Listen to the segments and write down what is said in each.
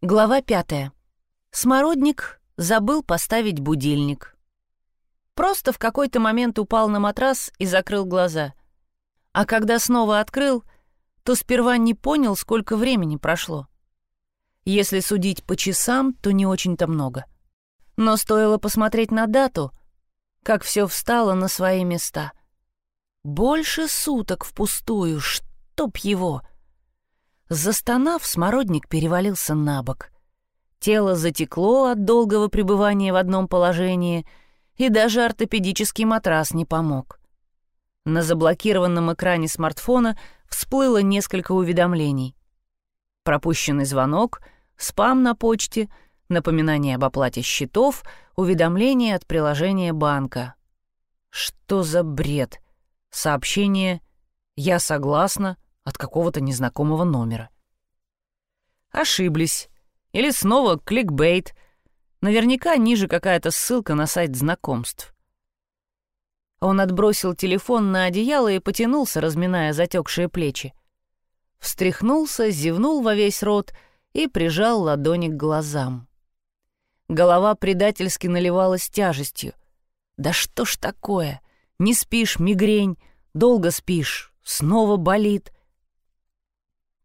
Глава пятая. Смородник забыл поставить будильник. Просто в какой-то момент упал на матрас и закрыл глаза. А когда снова открыл, то сперва не понял, сколько времени прошло. Если судить по часам, то не очень-то много. Но стоило посмотреть на дату, как все встало на свои места. Больше суток впустую, чтоб его — Застонав, смородник перевалился на бок. Тело затекло от долгого пребывания в одном положении, и даже ортопедический матрас не помог. На заблокированном экране смартфона всплыло несколько уведомлений. Пропущенный звонок, спам на почте, напоминание об оплате счетов, уведомление от приложения банка. Что за бред? Сообщение «Я согласна», от какого-то незнакомого номера. Ошиблись. Или снова кликбейт. Наверняка ниже какая-то ссылка на сайт знакомств. Он отбросил телефон на одеяло и потянулся, разминая затекшие плечи. Встряхнулся, зевнул во весь рот и прижал ладони к глазам. Голова предательски наливалась тяжестью. «Да что ж такое? Не спишь, мигрень, долго спишь, снова болит.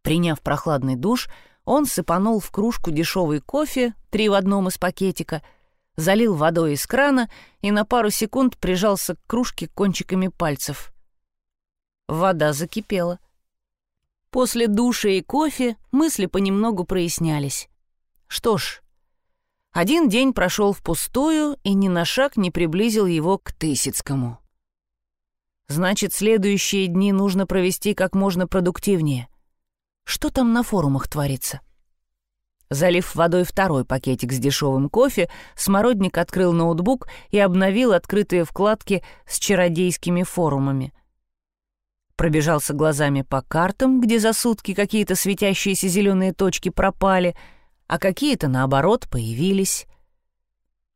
Приняв прохладный душ, он сыпанул в кружку дешевый кофе, три в одном из пакетика, залил водой из крана и на пару секунд прижался к кружке кончиками пальцев. Вода закипела. После душа и кофе мысли понемногу прояснялись. Что ж, один день прошел впустую и ни на шаг не приблизил его к Тысяцкому. Значит, следующие дни нужно провести как можно продуктивнее. Что там на форумах творится? Залив водой второй пакетик с дешевым кофе, Смородник открыл ноутбук и обновил открытые вкладки с чародейскими форумами. Пробежался глазами по картам, где за сутки какие-то светящиеся зеленые точки пропали, а какие-то, наоборот, появились.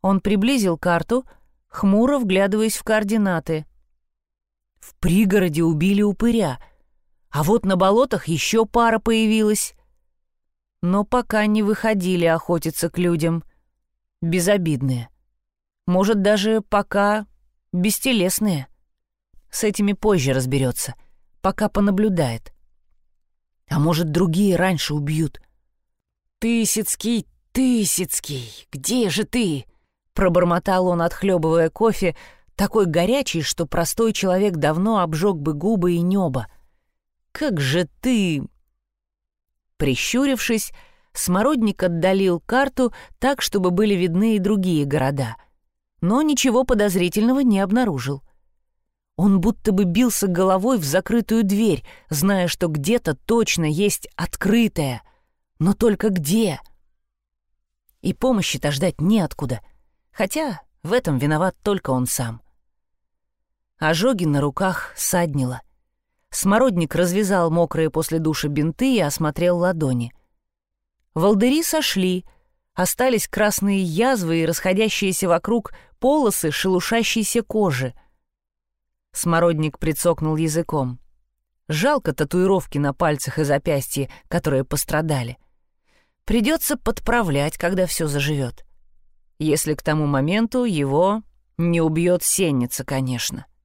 Он приблизил карту, хмуро вглядываясь в координаты. В пригороде убили упыря — а вот на болотах еще пара появилась. Но пока не выходили охотиться к людям. Безобидные. Может, даже пока бестелесные. С этими позже разберется, пока понаблюдает. А может, другие раньше убьют. «Тысяцкий, Тысяцкий, где же ты?» Пробормотал он, отхлебывая кофе, такой горячий, что простой человек давно обжег бы губы и небо как же ты...» Прищурившись, Смородник отдалил карту так, чтобы были видны и другие города, но ничего подозрительного не обнаружил. Он будто бы бился головой в закрытую дверь, зная, что где-то точно есть открытая, но только где? И помощи-то ждать неоткуда, хотя в этом виноват только он сам. Ожоги на руках саднило. Смородник развязал мокрые после душа бинты и осмотрел ладони. Волдыри сошли, остались красные язвы и расходящиеся вокруг полосы шелушащейся кожи. Смородник прицокнул языком. Жалко татуировки на пальцах и запястье, которые пострадали. Придется подправлять, когда все заживет. Если к тому моменту его не убьет сенница, конечно. —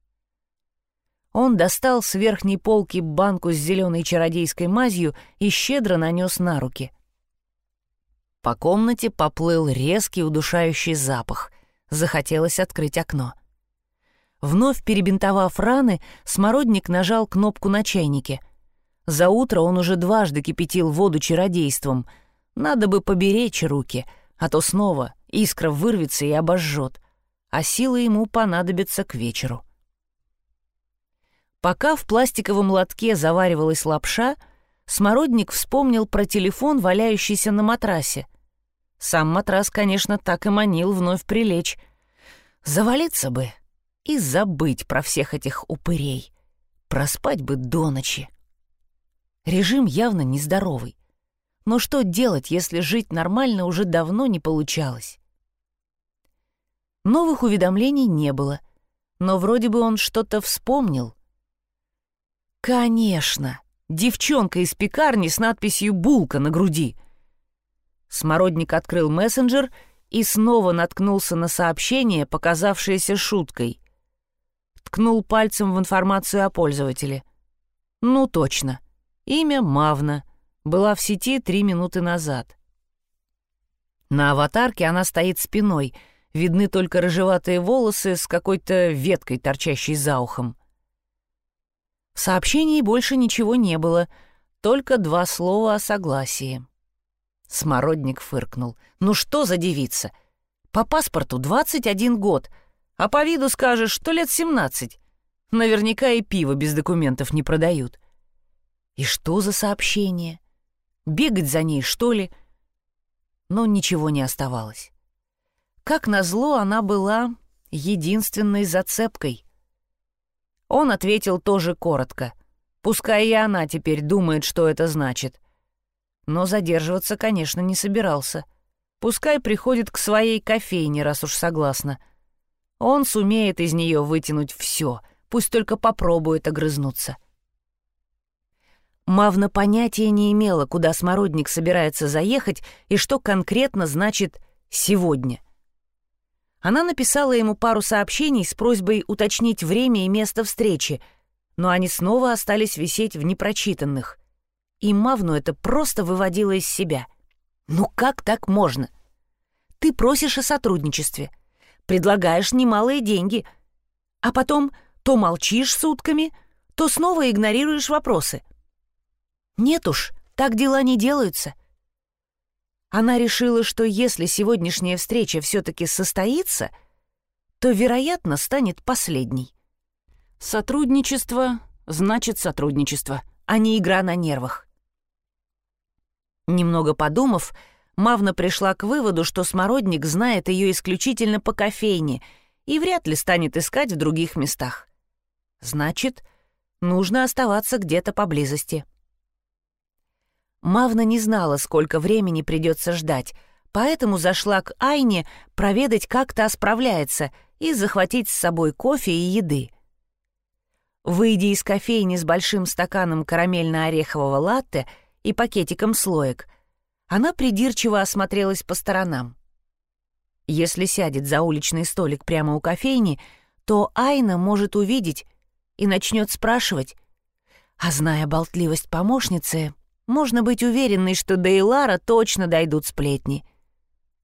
он достал с верхней полки банку с зеленой чародейской мазью и щедро нанес на руки. По комнате поплыл резкий удушающий запах. Захотелось открыть окно. Вновь перебинтовав раны, смородник нажал кнопку на чайнике. За утро он уже дважды кипятил воду чародейством. Надо бы поберечь руки, а то снова искра вырвется и обожжет, а силы ему понадобятся к вечеру. Пока в пластиковом лотке заваривалась лапша, Смородник вспомнил про телефон, валяющийся на матрасе. Сам матрас, конечно, так и манил вновь прилечь. Завалиться бы и забыть про всех этих упырей. Проспать бы до ночи. Режим явно нездоровый. Но что делать, если жить нормально уже давно не получалось? Новых уведомлений не было, но вроде бы он что-то вспомнил — Конечно, девчонка из пекарни с надписью «Булка» на груди. Смородник открыл мессенджер и снова наткнулся на сообщение, показавшееся шуткой. Ткнул пальцем в информацию о пользователе. Ну точно. Имя Мавна. Была в сети три минуты назад. На аватарке она стоит спиной, видны только рыжеватые волосы с какой-то веткой, торчащей за ухом. В сообщении больше ничего не было, только два слова о согласии. Смородник фыркнул. «Ну что за девица? По паспорту 21 год, а по виду скажешь, что лет 17. Наверняка и пиво без документов не продают. И что за сообщение? Бегать за ней, что ли?» Но ничего не оставалось. Как назло, она была единственной зацепкой. Он ответил тоже коротко. Пускай и она теперь думает, что это значит. Но задерживаться, конечно, не собирался. Пускай приходит к своей кофейне, раз уж согласна. Он сумеет из нее вытянуть все, пусть только попробует огрызнуться. Мавна понятия не имела, куда Смородник собирается заехать и что конкретно значит «сегодня». Она написала ему пару сообщений с просьбой уточнить время и место встречи, но они снова остались висеть в непрочитанных. И Мавну это просто выводило из себя. «Ну как так можно? Ты просишь о сотрудничестве, предлагаешь немалые деньги, а потом то молчишь сутками, то снова игнорируешь вопросы. Нет уж, так дела не делаются». Она решила, что если сегодняшняя встреча все-таки состоится, то, вероятно, станет последней. Сотрудничество значит сотрудничество, а не игра на нервах. Немного подумав, Мавна пришла к выводу, что Смородник знает ее исключительно по кофейне и вряд ли станет искать в других местах. Значит, нужно оставаться где-то поблизости. Мавна не знала, сколько времени придется ждать, поэтому зашла к Айне проведать, как та справляется, и захватить с собой кофе и еды. Выйдя из кофейни с большим стаканом карамельно-орехового латте и пакетиком слоек, она придирчиво осмотрелась по сторонам. Если сядет за уличный столик прямо у кофейни, то Айна может увидеть и начнет спрашивать, а зная болтливость помощницы, можно быть уверенной, что до Илара точно дойдут сплетни.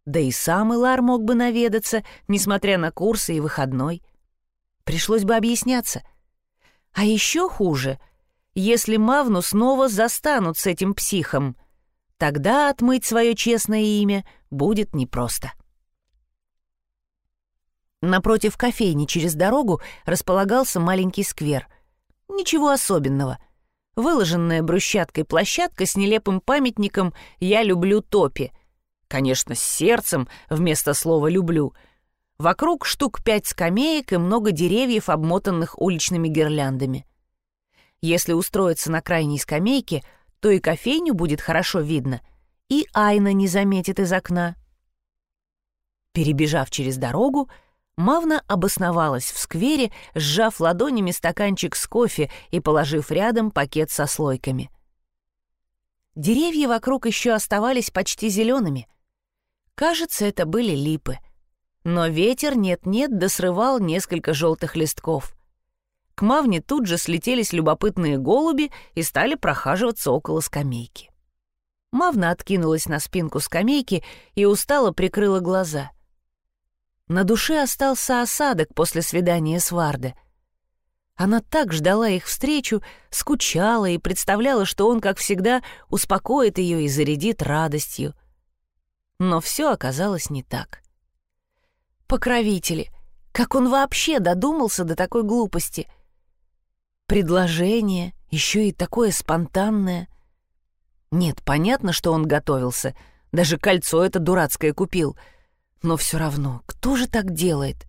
Да и сам Илар мог бы наведаться, несмотря на курсы и выходной. Пришлось бы объясняться. А еще хуже, если Мавну снова застанут с этим психом. Тогда отмыть свое честное имя будет непросто. Напротив кофейни через дорогу располагался маленький сквер. Ничего особенного — Выложенная брусчаткой площадка с нелепым памятником «Я люблю Топи». Конечно, с сердцем вместо слова «люблю». Вокруг штук пять скамеек и много деревьев, обмотанных уличными гирляндами. Если устроиться на крайней скамейке, то и кофейню будет хорошо видно, и Айна не заметит из окна. Перебежав через дорогу, Мавна обосновалась в сквере, сжав ладонями стаканчик с кофе и положив рядом пакет со слойками. Деревья вокруг еще оставались почти зелеными. Кажется, это были липы. Но ветер нет-нет досрывал несколько желтых листков. К Мавне тут же слетелись любопытные голуби и стали прохаживаться около скамейки. Мавна откинулась на спинку скамейки и устало прикрыла глаза — на душе остался осадок после свидания с Варде. Она так ждала их встречу, скучала и представляла, что он, как всегда, успокоит ее и зарядит радостью. Но все оказалось не так. Покровители! Как он вообще додумался до такой глупости? Предложение, еще и такое спонтанное. Нет, понятно, что он готовился. Даже кольцо это дурацкое купил — но все равно, кто же так делает?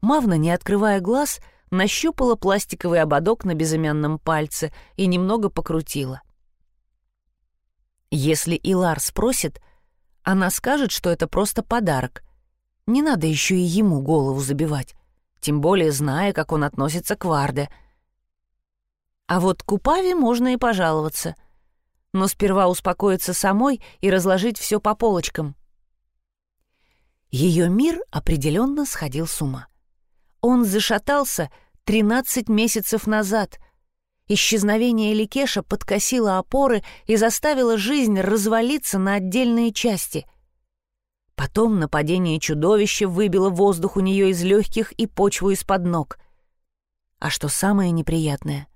Мавна, не открывая глаз, нащупала пластиковый ободок на безымянном пальце и немного покрутила. Если Илар спросит, она скажет, что это просто подарок. Не надо еще и ему голову забивать, тем более зная, как он относится к Варде. А вот Купаве можно и пожаловаться. но сперва успокоиться самой и разложить все по полочкам. Ее мир определенно сходил с ума. Он зашатался 13 месяцев назад. Исчезновение Ликеша подкосило опоры и заставило жизнь развалиться на отдельные части. Потом нападение чудовища выбило воздух у нее из легких и почву из-под ног. А что самое неприятное?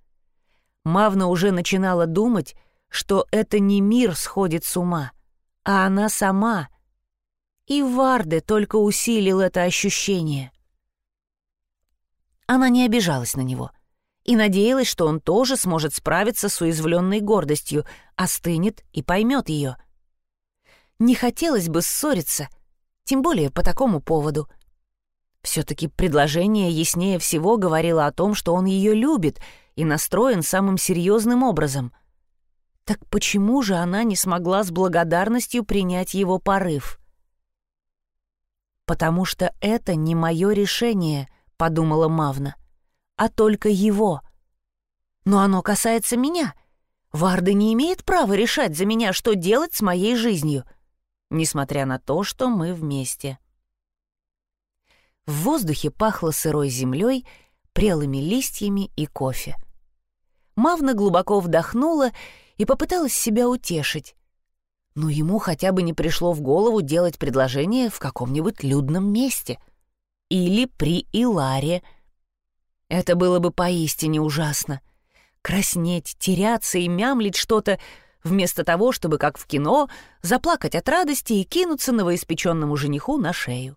Мавна уже начинала думать, что это не мир сходит с ума, а она сама. И Варде только усилил это ощущение. Она не обижалась на него и надеялась, что он тоже сможет справиться с уязвленной гордостью, остынет и поймет ее. Не хотелось бы ссориться, тем более по такому поводу. Все-таки предложение яснее всего говорило о том, что он ее любит и настроен самым серьезным образом — так почему же она не смогла с благодарностью принять его порыв? «Потому что это не мое решение», — подумала Мавна, — «а только его. Но оно касается меня. Варда не имеет права решать за меня, что делать с моей жизнью, несмотря на то, что мы вместе». В воздухе пахло сырой землей, прелыми листьями и кофе. Мавна глубоко вдохнула и попыталась себя утешить. Но ему хотя бы не пришло в голову делать предложение в каком-нибудь людном месте. Или при Иларе. Это было бы поистине ужасно. Краснеть, теряться и мямлить что-то, вместо того, чтобы, как в кино, заплакать от радости и кинуться новоиспеченному жениху на шею.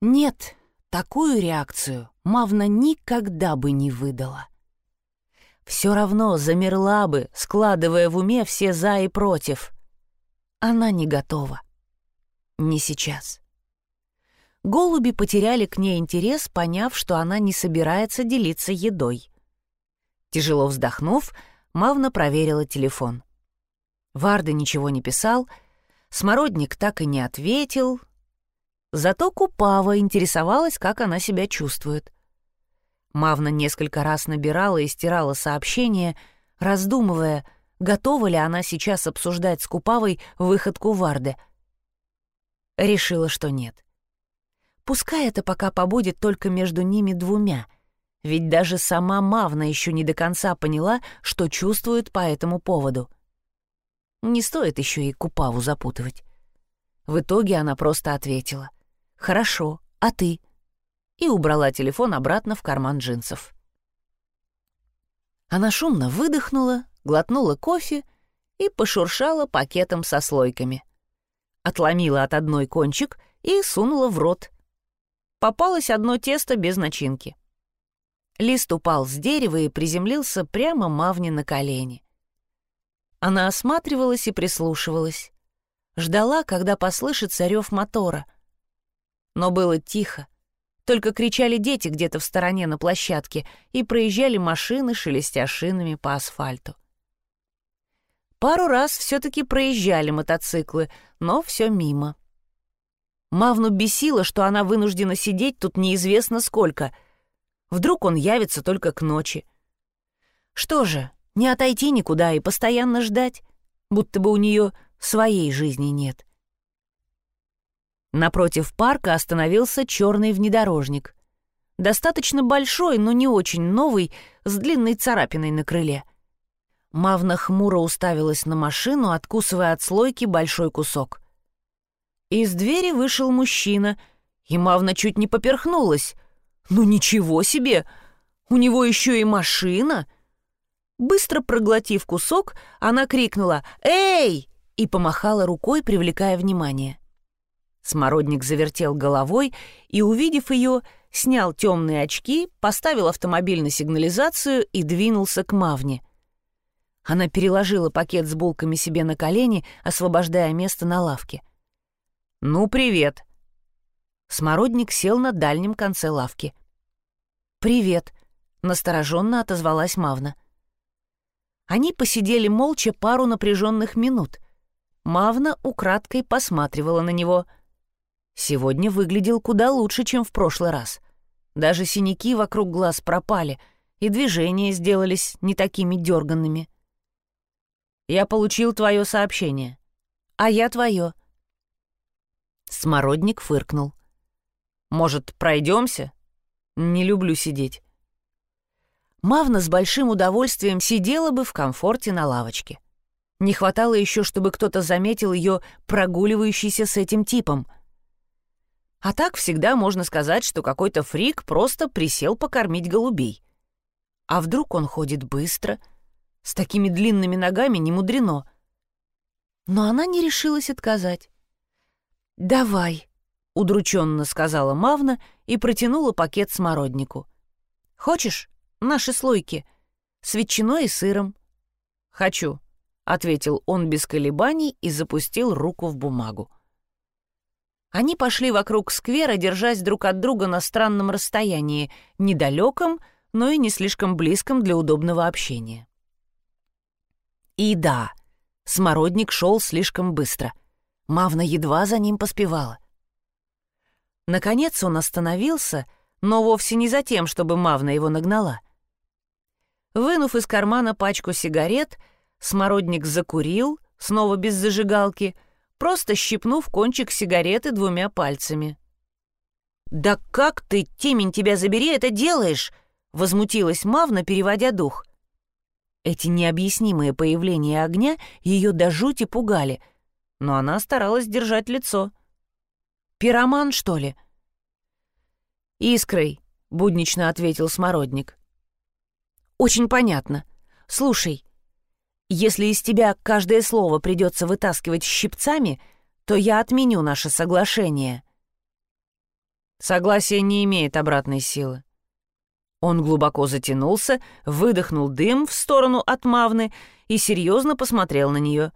Нет, такую реакцию Мавна никогда бы не выдала все равно замерла бы, складывая в уме все «за» и «против». Она не готова. Не сейчас. Голуби потеряли к ней интерес, поняв, что она не собирается делиться едой. Тяжело вздохнув, Мавна проверила телефон. Варда ничего не писал, Смородник так и не ответил. Зато Купава интересовалась, как она себя чувствует. Мавна несколько раз набирала и стирала сообщение, раздумывая, готова ли она сейчас обсуждать с Купавой выходку Варды. Решила, что нет. Пускай это пока побудет только между ними двумя, ведь даже сама Мавна еще не до конца поняла, что чувствует по этому поводу. Не стоит еще и Купаву запутывать. В итоге она просто ответила. «Хорошо, а ты?» и убрала телефон обратно в карман джинсов. Она шумно выдохнула, глотнула кофе и пошуршала пакетом со слойками. Отломила от одной кончик и сунула в рот. Попалось одно тесто без начинки. Лист упал с дерева и приземлился прямо Мавне на колени. Она осматривалась и прислушивалась. Ждала, когда послышится рев мотора. Но было тихо. Только кричали дети где-то в стороне на площадке и проезжали машины, шелестя шинами по асфальту. Пару раз все-таки проезжали мотоциклы, но все мимо. Мавну бесило, что она вынуждена сидеть тут неизвестно сколько. Вдруг он явится только к ночи. Что же, не отойти никуда и постоянно ждать, будто бы у нее своей жизни нет. — Напротив парка остановился черный внедорожник. Достаточно большой, но не очень новый, с длинной царапиной на крыле. Мавна хмуро уставилась на машину, откусывая от слойки большой кусок. Из двери вышел мужчина, и Мавна чуть не поперхнулась. «Ну ничего себе! У него еще и машина!» Быстро проглотив кусок, она крикнула «Эй!» и помахала рукой, привлекая внимание. Смородник завертел головой и, увидев ее, снял темные очки, поставил автомобиль на сигнализацию и двинулся к Мавне. Она переложила пакет с булками себе на колени, освобождая место на лавке. «Ну, привет!» Смородник сел на дальнем конце лавки. «Привет!» — настороженно отозвалась Мавна. Они посидели молча пару напряженных минут. Мавна украдкой посматривала на него — Сегодня выглядел куда лучше, чем в прошлый раз. Даже синяки вокруг глаз пропали, и движения сделались не такими дерганными. Я получил твое сообщение. А я твое. Смородник фыркнул. Может, пройдемся? Не люблю сидеть. Мавна с большим удовольствием сидела бы в комфорте на лавочке. Не хватало еще, чтобы кто-то заметил ее прогуливающейся с этим типом. А так всегда можно сказать, что какой-то фрик просто присел покормить голубей. А вдруг он ходит быстро? С такими длинными ногами не мудрено. Но она не решилась отказать. «Давай», — удрученно сказала Мавна и протянула пакет смороднику. «Хочешь?» Наши слойки. С ветчиной и сыром». «Хочу», — ответил он без колебаний и запустил руку в бумагу. Они пошли вокруг сквера, держась друг от друга на странном расстоянии, недалеком, но и не слишком близком для удобного общения. И да, смородник шел слишком быстро. Мавна едва за ним поспевала. Наконец он остановился, но вовсе не за тем, чтобы Мавна его нагнала — Вынув из кармана пачку сигарет, смородник закурил, снова без зажигалки, просто щипнув кончик сигареты двумя пальцами. «Да как ты, темень тебя забери, это делаешь?» — возмутилась Мавна, переводя дух. Эти необъяснимые появления огня ее до жути пугали, но она старалась держать лицо. «Пироман, что ли?» «Искрой», — буднично ответил Смородник. Очень понятно. Слушай, если из тебя каждое слово придется вытаскивать щипцами, то я отменю наше соглашение. Согласие не имеет обратной силы. Он глубоко затянулся, выдохнул дым в сторону от Мавны и серьезно посмотрел на нее.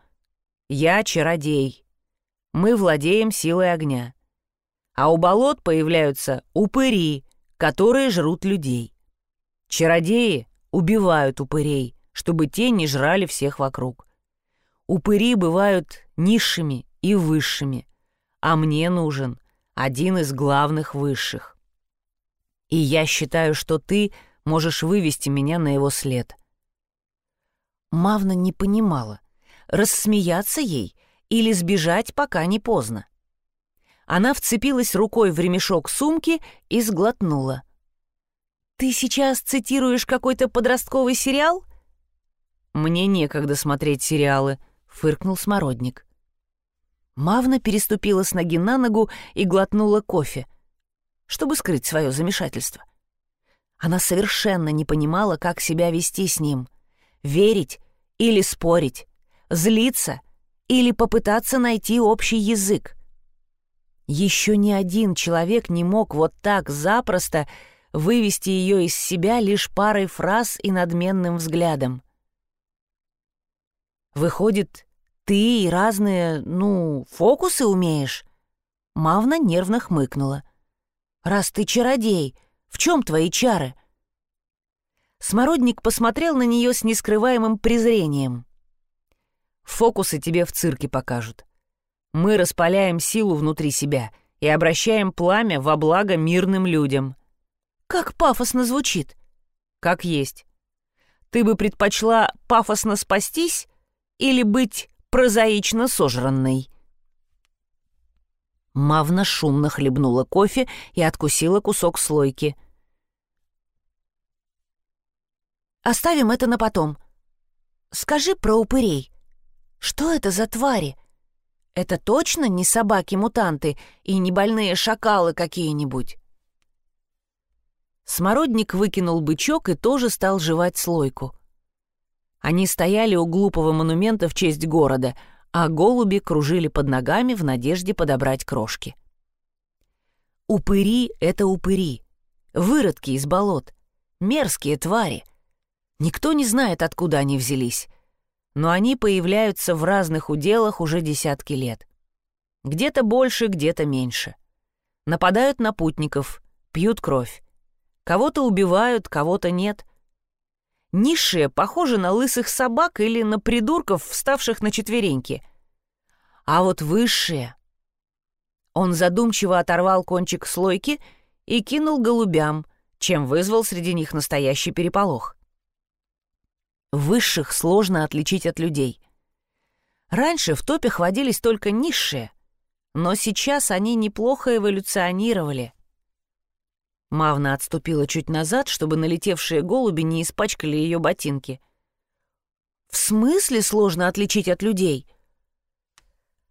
«Я чародей. Мы владеем силой огня. А у болот появляются упыри, которые жрут людей. Чародеи убивают упырей, чтобы те не жрали всех вокруг. Упыри бывают низшими и высшими, а мне нужен один из главных высших. И я считаю, что ты можешь вывести меня на его след». Мавна не понимала, рассмеяться ей или сбежать, пока не поздно. Она вцепилась рукой в ремешок сумки и сглотнула. «Ты сейчас цитируешь какой-то подростковый сериал?» «Мне некогда смотреть сериалы», — фыркнул Смородник. Мавна переступила с ноги на ногу и глотнула кофе, чтобы скрыть свое замешательство. Она совершенно не понимала, как себя вести с ним. Верить или спорить, злиться или попытаться найти общий язык. Еще ни один человек не мог вот так запросто вывести ее из себя лишь парой фраз и надменным взглядом. «Выходит, ты и разные, ну, фокусы умеешь?» Мавна нервно хмыкнула. «Раз ты чародей, в чем твои чары?» Смородник посмотрел на нее с нескрываемым презрением. «Фокусы тебе в цирке покажут. Мы распаляем силу внутри себя и обращаем пламя во благо мирным людям. Как пафосно звучит. Как есть. Ты бы предпочла пафосно спастись или быть прозаично сожранной? Мавна шумно хлебнула кофе и откусила кусок слойки. «Оставим это на потом. Скажи про упырей. Что это за твари? Это точно не собаки-мутанты и не больные шакалы какие-нибудь?» Смородник выкинул бычок и тоже стал жевать слойку. Они стояли у глупого монумента в честь города, а голуби кружили под ногами в надежде подобрать крошки. Упыри — это упыри. Выродки из болот. Мерзкие твари. Никто не знает, откуда они взялись. Но они появляются в разных уделах уже десятки лет. Где-то больше, где-то меньше. Нападают на путников, пьют кровь. Кого-то убивают, кого-то нет. Низшие похожи на лысых собак или на придурков, вставших на четвереньки. А вот высшие... Он задумчиво оторвал кончик слойки и кинул голубям, чем вызвал среди них настоящий переполох. Высших сложно отличить от людей. Раньше в топе ходились только низшие, но сейчас они неплохо эволюционировали. Мавна отступила чуть назад, чтобы налетевшие голуби не испачкали ее ботинки. «В смысле сложно отличить от людей?»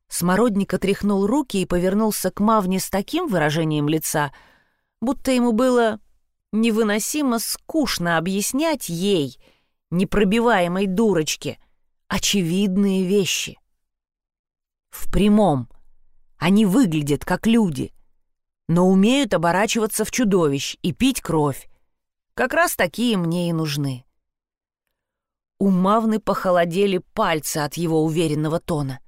Смородник отряхнул руки и повернулся к Мавне с таким выражением лица, будто ему было невыносимо скучно объяснять ей, непробиваемой дурочке, очевидные вещи. В прямом. Они выглядят как люди, но умеют оборачиваться в чудовищ и пить кровь. Как раз такие мне и нужны. У Мавны похолодели пальцы от его уверенного тона.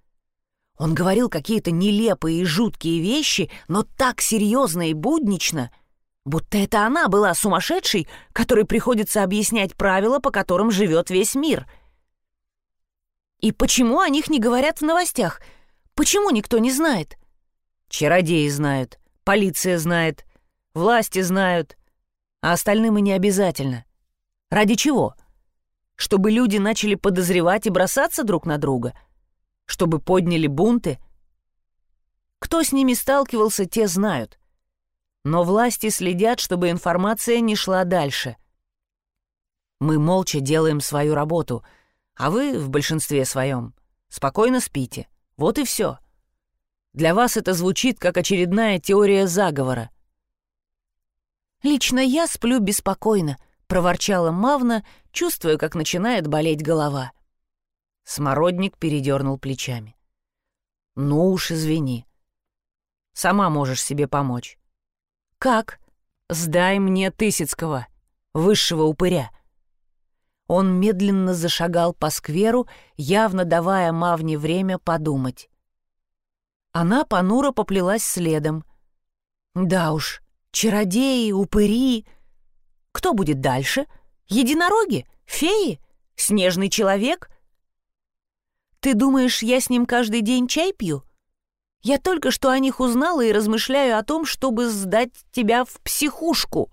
Он говорил какие-то нелепые и жуткие вещи, но так серьезно и буднично, будто это она была сумасшедшей, которой приходится объяснять правила, по которым живет весь мир. И почему о них не говорят в новостях? Почему никто не знает? Чародеи знают, полиция знает, власти знают, а остальным и не обязательно. Ради чего? Чтобы люди начали подозревать и бросаться друг на друга — чтобы подняли бунты? Кто с ними сталкивался, те знают. Но власти следят, чтобы информация не шла дальше. Мы молча делаем свою работу, а вы, в большинстве своем, спокойно спите. Вот и все. Для вас это звучит как очередная теория заговора. «Лично я сплю беспокойно», — проворчала Мавна, чувствуя, как начинает болеть голова. Смородник передернул плечами. «Ну уж извини. Сама можешь себе помочь». «Как? Сдай мне Тысяцкого, высшего упыря». Он медленно зашагал по скверу, явно давая Мавне время подумать. Она понуро поплелась следом. «Да уж, чародеи, упыри. Кто будет дальше? Единороги? Феи? Снежный человек?» Ты думаешь, я с ним каждый день чай пью? Я только что о них узнала и размышляю о том, чтобы сдать тебя в психушку».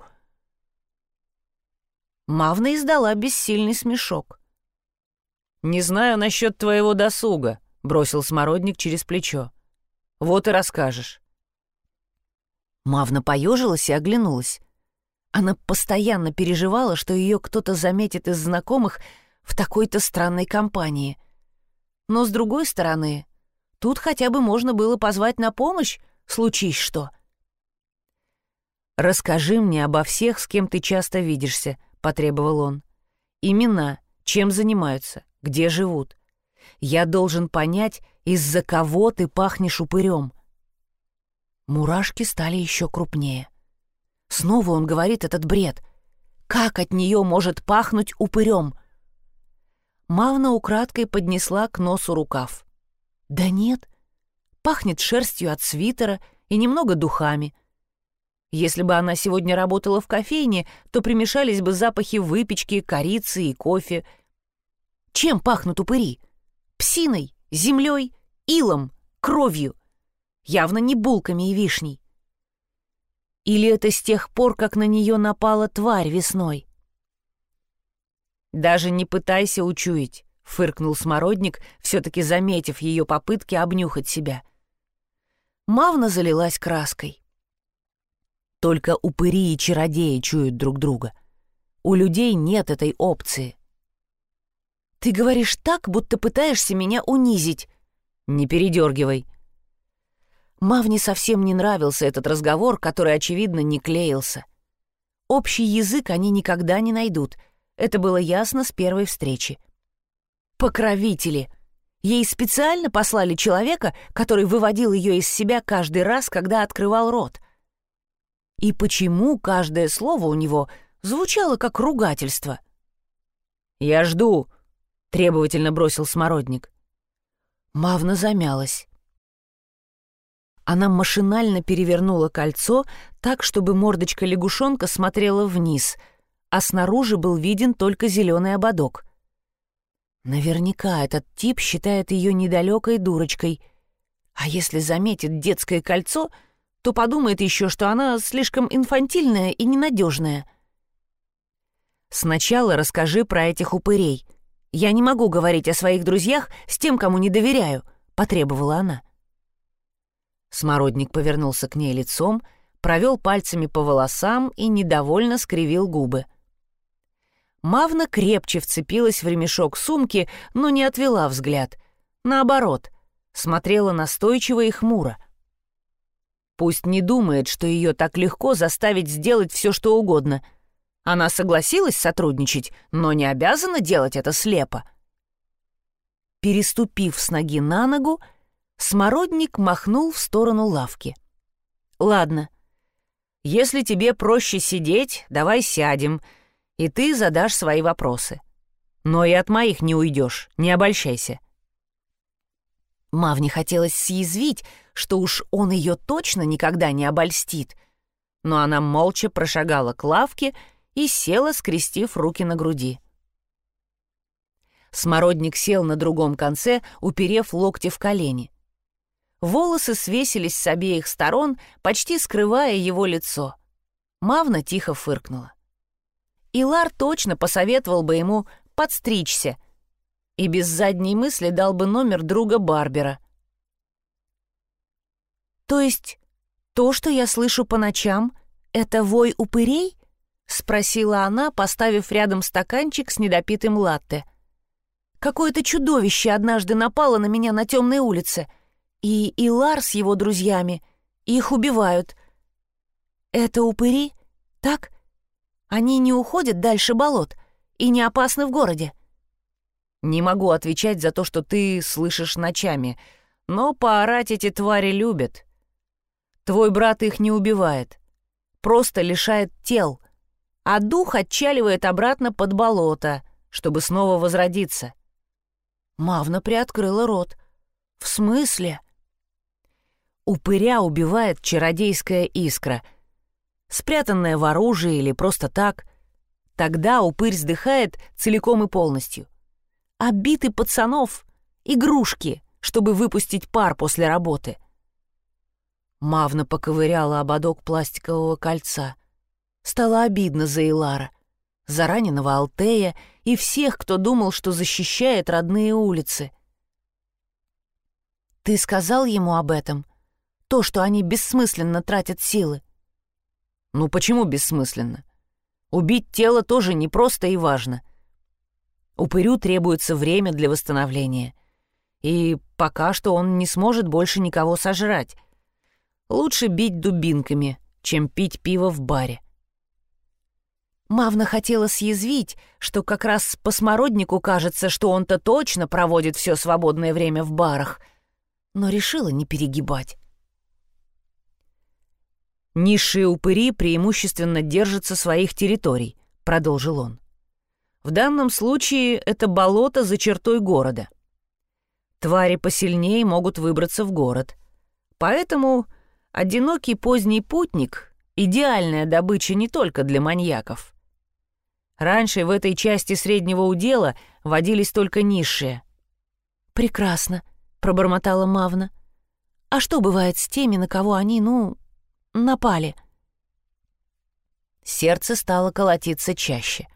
Мавна издала бессильный смешок. «Не знаю насчет твоего досуга», — бросил смородник через плечо. «Вот и расскажешь». Мавна поежилась и оглянулась. Она постоянно переживала, что ее кто-то заметит из знакомых в такой-то странной компании. Но с другой стороны, тут хотя бы можно было позвать на помощь, случись что. «Расскажи мне обо всех, с кем ты часто видишься», — потребовал он. «Имена, чем занимаются, где живут. Я должен понять, из-за кого ты пахнешь упырем». Мурашки стали еще крупнее. Снова он говорит этот бред. Как от нее может пахнуть упырем? Мавна украдкой поднесла к носу рукав. «Да нет, пахнет шерстью от свитера и немного духами. Если бы она сегодня работала в кофейне, то примешались бы запахи выпечки, корицы и кофе. Чем пахнут упыри? Псиной, землей, илом, кровью. Явно не булками и вишней. Или это с тех пор, как на нее напала тварь весной? «Даже не пытайся учуять», — фыркнул смородник, все-таки заметив ее попытки обнюхать себя. Мавна залилась краской. Только упыри и чародеи чуют друг друга. У людей нет этой опции. «Ты говоришь так, будто пытаешься меня унизить». «Не передергивай». Мавне совсем не нравился этот разговор, который, очевидно, не клеился. Общий язык они никогда не найдут — это было ясно с первой встречи. Покровители! Ей специально послали человека, который выводил ее из себя каждый раз, когда открывал рот. И почему каждое слово у него звучало как ругательство? «Я жду», — требовательно бросил смородник. Мавна замялась. Она машинально перевернула кольцо так, чтобы мордочка лягушонка смотрела вниз — а снаружи был виден только зеленый ободок. Наверняка этот тип считает ее недалекой дурочкой. А если заметит детское кольцо, то подумает еще, что она слишком инфантильная и ненадежная. Сначала расскажи про этих упырей. Я не могу говорить о своих друзьях с тем, кому не доверяю», — потребовала она. Смородник повернулся к ней лицом, провел пальцами по волосам и недовольно скривил губы. Мавна крепче вцепилась в ремешок сумки, но не отвела взгляд. Наоборот, смотрела настойчиво и хмуро. Пусть не думает, что ее так легко заставить сделать все, что угодно. Она согласилась сотрудничать, но не обязана делать это слепо. Переступив с ноги на ногу, Смородник махнул в сторону лавки. «Ладно, если тебе проще сидеть, давай сядем, и ты задашь свои вопросы. Но и от моих не уйдешь, не обольщайся». Мавне хотелось съязвить, что уж он ее точно никогда не обольстит, но она молча прошагала к лавке и села, скрестив руки на груди. Смородник сел на другом конце, уперев локти в колени. Волосы свесились с обеих сторон, почти скрывая его лицо. Мавна тихо фыркнула. Илар точно посоветовал бы ему подстричься и без задней мысли дал бы номер друга Барбера. «То есть то, что я слышу по ночам, это вой упырей?» — спросила она, поставив рядом стаканчик с недопитым латте. «Какое-то чудовище однажды напало на меня на темной улице — и Илар с его друзьями. Их убивают. Это упыри? Так? Они не уходят дальше болот и не опасны в городе. Не могу отвечать за то, что ты слышишь ночами, но поорать эти твари любят. Твой брат их не убивает, просто лишает тел, а дух отчаливает обратно под болото, чтобы снова возродиться. Мавна приоткрыла рот. «В смысле?» Упыря убивает чародейская искра, спрятанная в оружии или просто так. Тогда упырь сдыхает целиком и полностью. А биты пацанов — игрушки, чтобы выпустить пар после работы. Мавна поковыряла ободок пластикового кольца. Стало обидно за Илара, за раненого Алтея и всех, кто думал, что защищает родные улицы. «Ты сказал ему об этом?» то, что они бессмысленно тратят силы. Ну почему бессмысленно? Убить тело тоже непросто и важно. Упырю требуется время для восстановления. И пока что он не сможет больше никого сожрать. Лучше бить дубинками, чем пить пиво в баре. Мавна хотела съязвить, что как раз по смороднику кажется, что он-то точно проводит все свободное время в барах, но решила не перегибать. Низшие упыри преимущественно держатся своих территорий, продолжил он. В данном случае это болото за чертой города. Твари посильнее могут выбраться в город. Поэтому одинокий поздний путник — идеальная добыча не только для маньяков. Раньше в этой части среднего удела водились только низшие. «Прекрасно», — пробормотала Мавна. «А что бывает с теми, на кого они, ну, напали. Сердце стало колотиться чаще.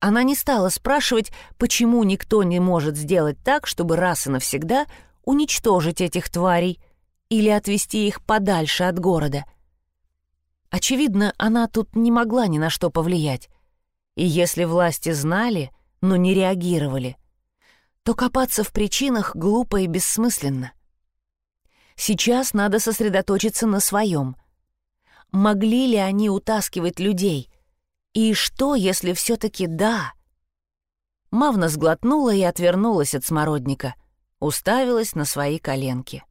Она не стала спрашивать, почему никто не может сделать так, чтобы раз и навсегда уничтожить этих тварей или отвести их подальше от города. Очевидно, она тут не могла ни на что повлиять. И если власти знали, но не реагировали, то копаться в причинах глупо и бессмысленно. Сейчас надо сосредоточиться на своем. Могли ли они утаскивать людей? И что, если все-таки да? Мавна сглотнула и отвернулась от смородника, уставилась на свои коленки.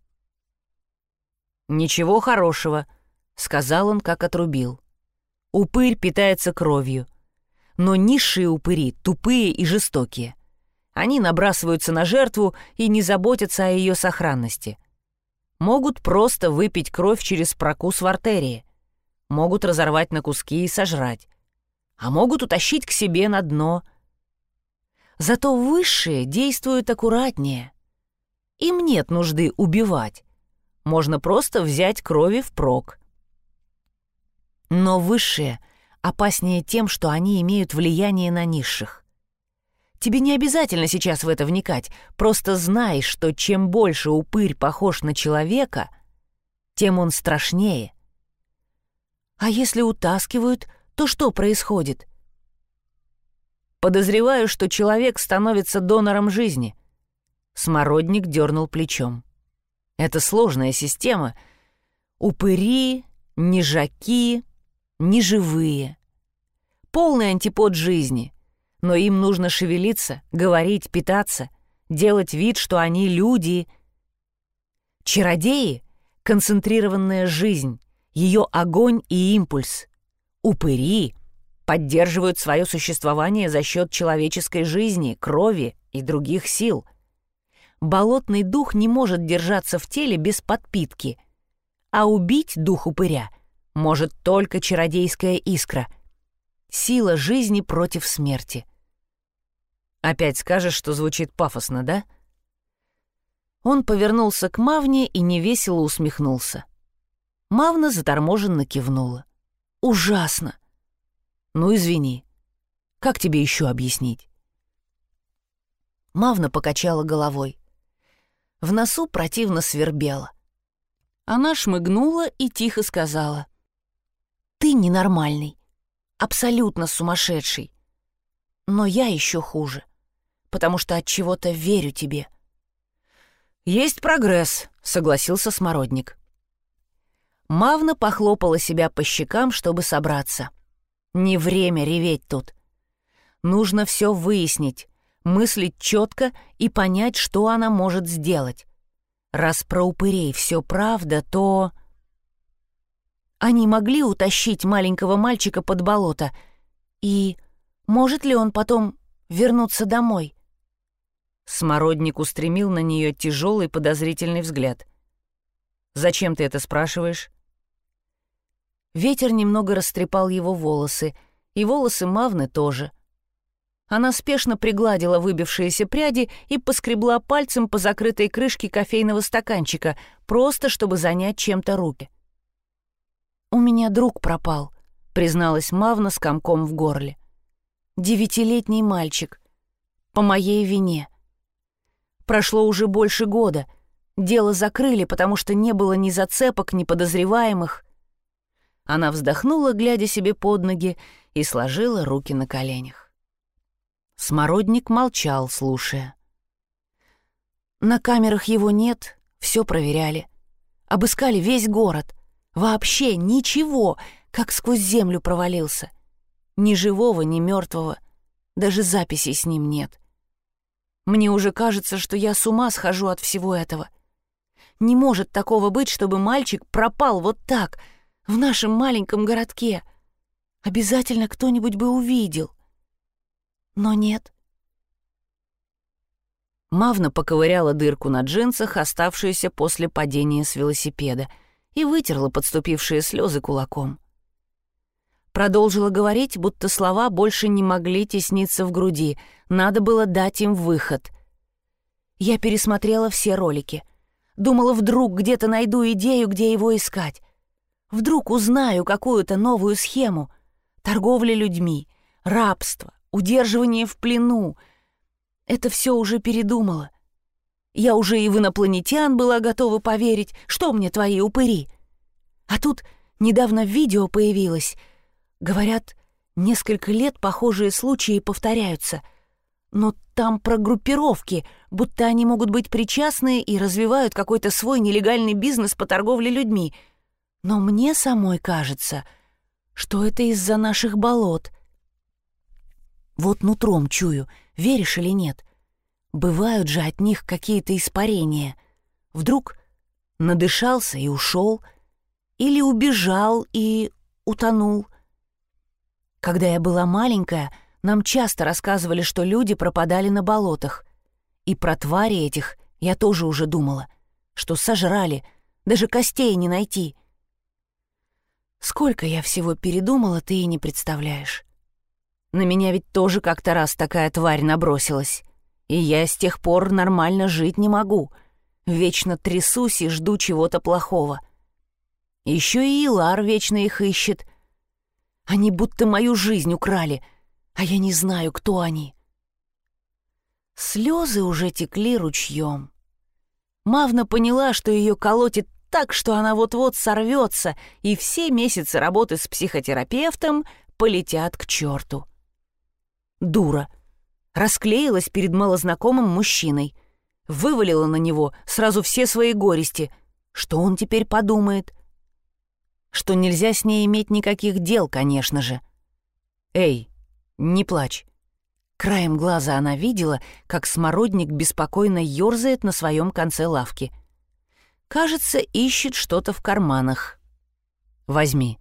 «Ничего хорошего», — сказал он, как отрубил. «Упырь питается кровью. Но низшие упыри тупые и жестокие. Они набрасываются на жертву и не заботятся о ее сохранности могут просто выпить кровь через прокус в артерии, могут разорвать на куски и сожрать, а могут утащить к себе на дно. Зато высшие действуют аккуратнее. Им нет нужды убивать. Можно просто взять крови впрок. Но высшие опаснее тем, что они имеют влияние на низших. Тебе не обязательно сейчас в это вникать, просто знай, что чем больше упырь похож на человека, тем он страшнее. А если утаскивают, то что происходит? Подозреваю, что человек становится донором жизни. Смородник дернул плечом. Это сложная система. Упыри, нежаки, неживые. Полный антипод жизни. Но им нужно шевелиться, говорить, питаться, делать вид, что они люди. Чародеи — концентрированная жизнь, ее огонь и импульс. Упыри поддерживают свое существование за счет человеческой жизни, крови и других сил. Болотный дух не может держаться в теле без подпитки, а убить дух упыря может только чародейская искра. Сила жизни против смерти. Опять скажешь, что звучит пафосно, да? Он повернулся к Мавне и невесело усмехнулся. Мавна заторможенно кивнула. «Ужасно!» «Ну, извини. Как тебе еще объяснить?» Мавна покачала головой. В носу противно свербело. Она шмыгнула и тихо сказала. «Ты ненормальный, абсолютно сумасшедший. Но я еще хуже, потому что от чего-то верю тебе». «Есть прогресс», — согласился Смородник. Мавна похлопала себя по щекам, чтобы собраться. Не время реветь тут. Нужно все выяснить, мыслить четко и понять, что она может сделать. Раз про упырей все правда, то... Они могли утащить маленького мальчика под болото. И может ли он потом вернуться домой? Смородник устремил на нее тяжелый подозрительный взгляд. «Зачем ты это спрашиваешь?» Ветер немного растрепал его волосы, и волосы Мавны тоже. Она спешно пригладила выбившиеся пряди и поскребла пальцем по закрытой крышке кофейного стаканчика, просто чтобы занять чем-то руки. «У меня друг пропал», — призналась Мавна с комком в горле. «Девятилетний мальчик. По моей вине. Прошло уже больше года. Дело закрыли, потому что не было ни зацепок, ни подозреваемых. Она вздохнула, глядя себе под ноги, и сложила руки на коленях. Смородник молчал, слушая. На камерах его нет, все проверяли. Обыскали весь город. Вообще ничего, как сквозь землю провалился. Ни живого, ни мертвого. Даже записей с ним нет. Мне уже кажется, что я с ума схожу от всего этого. Не может такого быть, чтобы мальчик пропал вот так — в нашем маленьком городке. Обязательно кто-нибудь бы увидел. Но нет. Мавна поковыряла дырку на джинсах, оставшуюся после падения с велосипеда, и вытерла подступившие слезы кулаком. Продолжила говорить, будто слова больше не могли тесниться в груди, надо было дать им выход. Я пересмотрела все ролики. Думала, вдруг где-то найду идею, где его искать. Вдруг узнаю какую-то новую схему. Торговля людьми, рабство, удерживание в плену. Это все уже передумала. Я уже и в инопланетян была готова поверить, что мне твои упыри. А тут недавно видео появилось. Говорят, несколько лет похожие случаи повторяются. Но там про группировки, будто они могут быть причастны и развивают какой-то свой нелегальный бизнес по торговле людьми — но мне самой кажется, что это из-за наших болот. Вот нутром чую, веришь или нет. Бывают же от них какие-то испарения. Вдруг надышался и ушел, или убежал и утонул. Когда я была маленькая, нам часто рассказывали, что люди пропадали на болотах. И про твари этих я тоже уже думала, что сожрали, даже костей не найти — Сколько я всего передумала, ты и не представляешь. На меня ведь тоже как-то раз такая тварь набросилась. И я с тех пор нормально жить не могу. Вечно трясусь и жду чего-то плохого. Еще и Илар вечно их ищет. Они будто мою жизнь украли, а я не знаю, кто они. Слезы уже текли ручьем. Мавна поняла, что ее колотит так, что она вот-вот сорвется, и все месяцы работы с психотерапевтом полетят к черту. Дура. Расклеилась перед малознакомым мужчиной. Вывалила на него сразу все свои горести. Что он теперь подумает? Что нельзя с ней иметь никаких дел, конечно же. «Эй, не плачь». Краем глаза она видела, как смородник беспокойно ёрзает на своем конце лавки. Кажется, ищет что-то в карманах. «Возьми».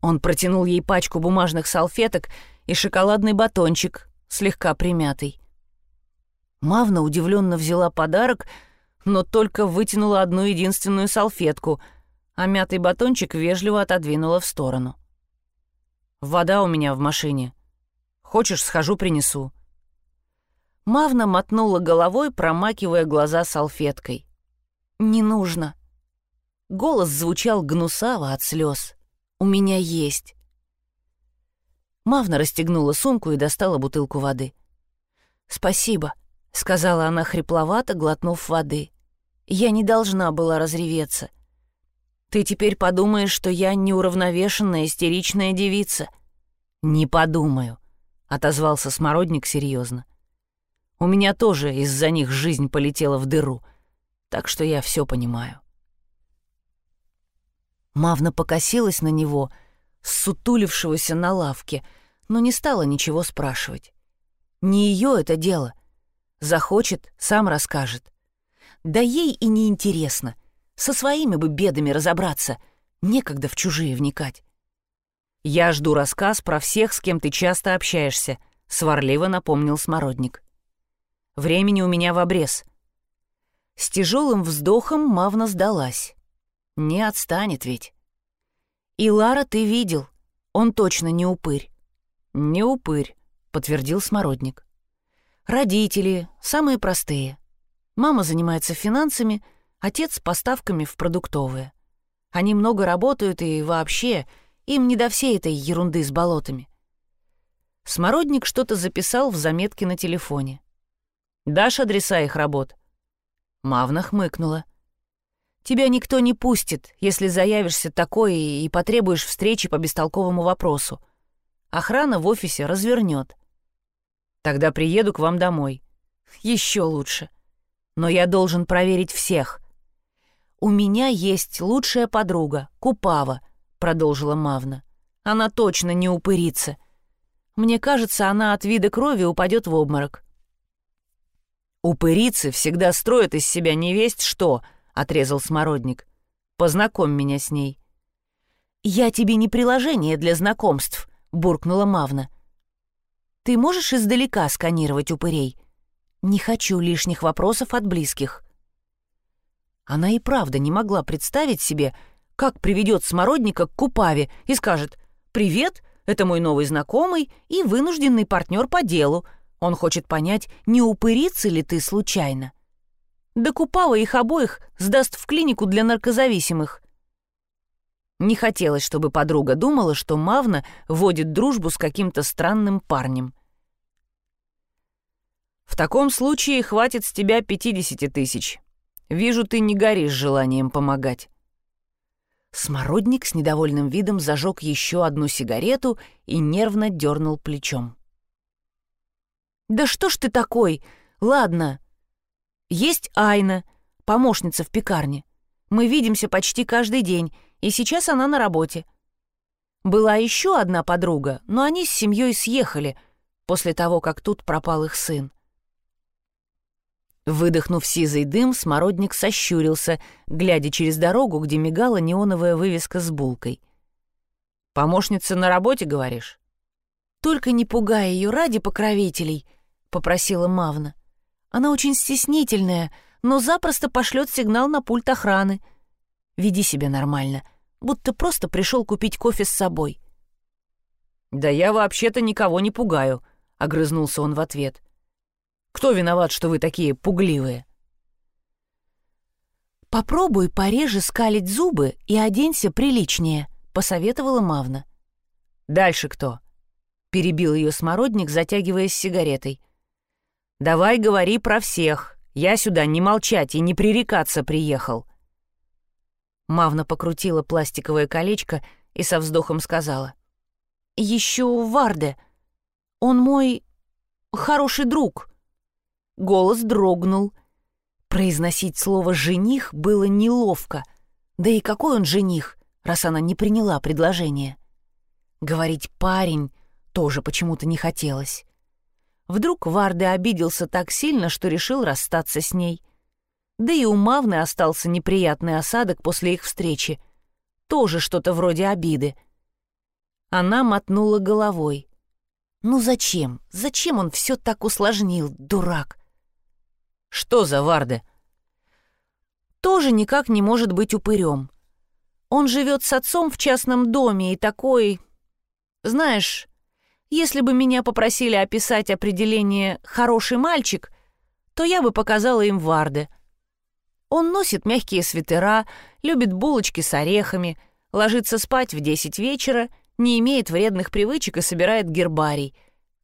Он протянул ей пачку бумажных салфеток и шоколадный батончик, слегка примятый. Мавна удивленно взяла подарок, но только вытянула одну единственную салфетку, а мятый батончик вежливо отодвинула в сторону. «Вода у меня в машине», Хочешь, схожу, принесу». Мавна мотнула головой, промакивая глаза салфеткой. «Не нужно». Голос звучал гнусаво от слез. «У меня есть». Мавна расстегнула сумку и достала бутылку воды. «Спасибо», — сказала она хрипловато, глотнув воды. «Я не должна была разреветься. Ты теперь подумаешь, что я неуравновешенная истеричная девица». «Не подумаю отозвался Смородник серьезно. У меня тоже из-за них жизнь полетела в дыру, так что я все понимаю. Мавна покосилась на него, сутулившегося на лавке, но не стала ничего спрашивать. Не ее это дело. Захочет, сам расскажет. Да ей и не интересно. Со своими бы бедами разобраться. Некогда в чужие вникать. «Я жду рассказ про всех, с кем ты часто общаешься», — сварливо напомнил Смородник. «Времени у меня в обрез». С тяжелым вздохом Мавна сдалась. Не отстанет ведь. «И Лара ты видел. Он точно не упырь». «Не упырь», — подтвердил Смородник. «Родители, самые простые. Мама занимается финансами, отец — поставками в продуктовые. Они много работают и вообще им не до всей этой ерунды с болотами. Смородник что-то записал в заметке на телефоне. «Дашь адреса их работ?» Мавна хмыкнула. «Тебя никто не пустит, если заявишься такой и потребуешь встречи по бестолковому вопросу. Охрана в офисе развернет. Тогда приеду к вам домой. Еще лучше. Но я должен проверить всех. У меня есть лучшая подруга, Купава — продолжила Мавна. «Она точно не упырится. Мне кажется, она от вида крови упадет в обморок». «Упырицы всегда строят из себя невесть что», — отрезал Смородник. «Познакомь меня с ней». «Я тебе не приложение для знакомств», — буркнула Мавна. «Ты можешь издалека сканировать упырей? Не хочу лишних вопросов от близких». Она и правда не могла представить себе, как приведет смородника к Купаве и скажет «Привет, это мой новый знакомый и вынужденный партнер по делу. Он хочет понять, не упырится ли ты случайно». Да Купава их обоих сдаст в клинику для наркозависимых. Не хотелось, чтобы подруга думала, что Мавна водит дружбу с каким-то странным парнем. «В таком случае хватит с тебя пятидесяти тысяч. Вижу, ты не горишь желанием помогать». Смородник с недовольным видом зажег еще одну сигарету и нервно дернул плечом. «Да что ж ты такой? Ладно. Есть Айна, помощница в пекарне. Мы видимся почти каждый день, и сейчас она на работе. Была еще одна подруга, но они с семьей съехали после того, как тут пропал их сын. Выдохнув сизый дым, смородник сощурился, глядя через дорогу, где мигала неоновая вывеска с булкой. «Помощница на работе, говоришь?» «Только не пугай ее ради покровителей», — попросила Мавна. «Она очень стеснительная, но запросто пошлет сигнал на пульт охраны. Веди себя нормально, будто просто пришел купить кофе с собой». «Да я вообще-то никого не пугаю», — огрызнулся он в ответ. Кто виноват, что вы такие пугливые?» «Попробуй пореже скалить зубы и оденься приличнее», — посоветовала Мавна. «Дальше кто?» — перебил ее смородник, затягиваясь сигаретой. Давай говори про всех. Я сюда не молчать и не пререкаться приехал». Мавна покрутила пластиковое колечко и со вздохом сказала. «Еще Варде. Он мой хороший друг». Голос дрогнул. Произносить слово «жених» было неловко. Да и какой он жених, раз она не приняла предложение? Говорить «парень» тоже почему-то не хотелось. Вдруг Варде обиделся так сильно, что решил расстаться с ней. Да и у Мавны остался неприятный осадок после их встречи. Тоже что-то вроде обиды. Она мотнула головой. «Ну зачем? Зачем он все так усложнил, дурак?» «Что за Варде?» «Тоже никак не может быть упырем. Он живет с отцом в частном доме и такой... Знаешь, если бы меня попросили описать определение «хороший мальчик», то я бы показала им Варде — он носит мягкие свитера, любит булочки с орехами, ложится спать в 10 вечера, не имеет вредных привычек и собирает гербарий.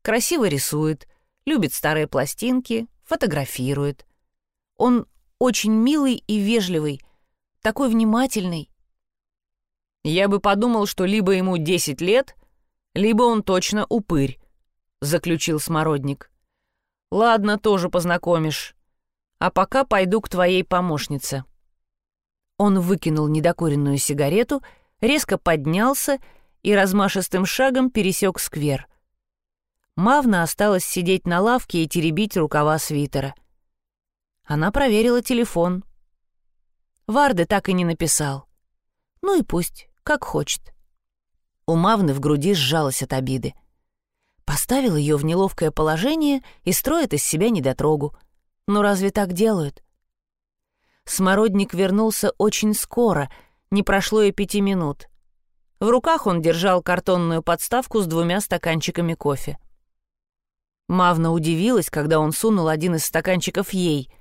Красиво рисует, любит старые пластинки, фотографирует. Он очень милый и вежливый, такой внимательный. Я бы подумал, что либо ему 10 лет, либо он точно упырь, заключил Смородник. Ладно, тоже познакомишь. А пока пойду к твоей помощнице». Он выкинул недокуренную сигарету, резко поднялся и размашистым шагом пересек сквер. Мавна осталась сидеть на лавке и теребить рукава свитера. Она проверила телефон. Варды так и не написал. Ну и пусть, как хочет. У Мавны в груди сжалась от обиды. Поставил ее в неловкое положение и строит из себя недотрогу — но разве так делают? Смородник вернулся очень скоро, не прошло и пяти минут. В руках он держал картонную подставку с двумя стаканчиками кофе. Мавна удивилась, когда он сунул один из стаканчиков ей,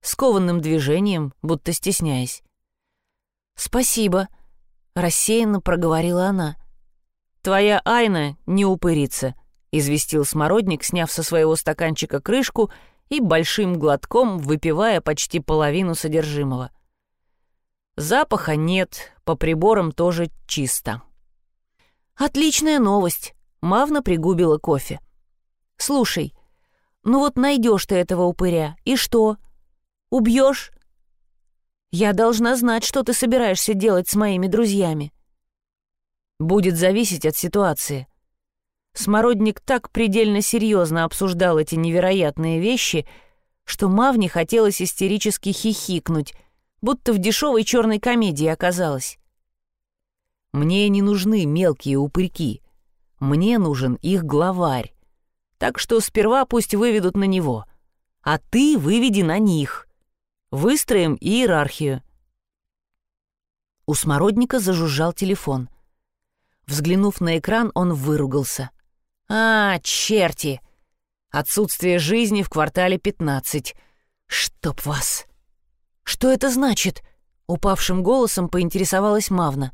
скованным движением, будто стесняясь. «Спасибо», — рассеянно проговорила она. «Твоя Айна не упырится», — известил Смородник, сняв со своего стаканчика крышку и большим глотком выпивая почти половину содержимого. Запаха нет, по приборам тоже чисто. «Отличная новость!» — Мавна пригубила кофе. «Слушай, ну вот найдешь ты этого упыря, и что? Убьешь? Я должна знать, что ты собираешься делать с моими друзьями». «Будет зависеть от ситуации», Смородник так предельно серьезно обсуждал эти невероятные вещи, что Мавне хотелось истерически хихикнуть, будто в дешевой черной комедии оказалась. «Мне не нужны мелкие упырьки. Мне нужен их главарь. Так что сперва пусть выведут на него, а ты выведи на них. Выстроим иерархию». У Смородника зажужжал телефон. Взглянув на экран, он выругался. А, черти! Отсутствие жизни в квартале 15. Чтоб вас! Что это значит? Упавшим голосом поинтересовалась Мавна.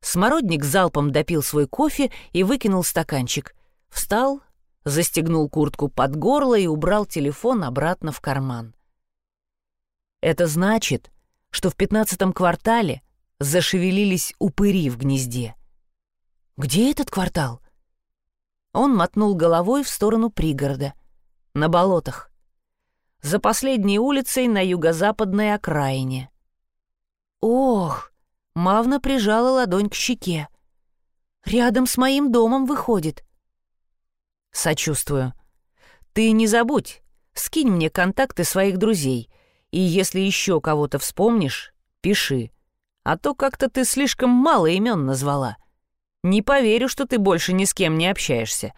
Смородник залпом допил свой кофе и выкинул стаканчик. Встал, застегнул куртку под горло и убрал телефон обратно в карман. Это значит, что в пятнадцатом квартале зашевелились упыри в гнезде. Где этот квартал? Он мотнул головой в сторону пригорода. На болотах. За последней улицей на юго-западной окраине. Ох! Мавна прижала ладонь к щеке. Рядом с моим домом выходит. Сочувствую. Ты не забудь, скинь мне контакты своих друзей, и если еще кого-то вспомнишь, пиши. А то как-то ты слишком мало имен назвала. Не поверю, что ты больше ни с кем не общаешься.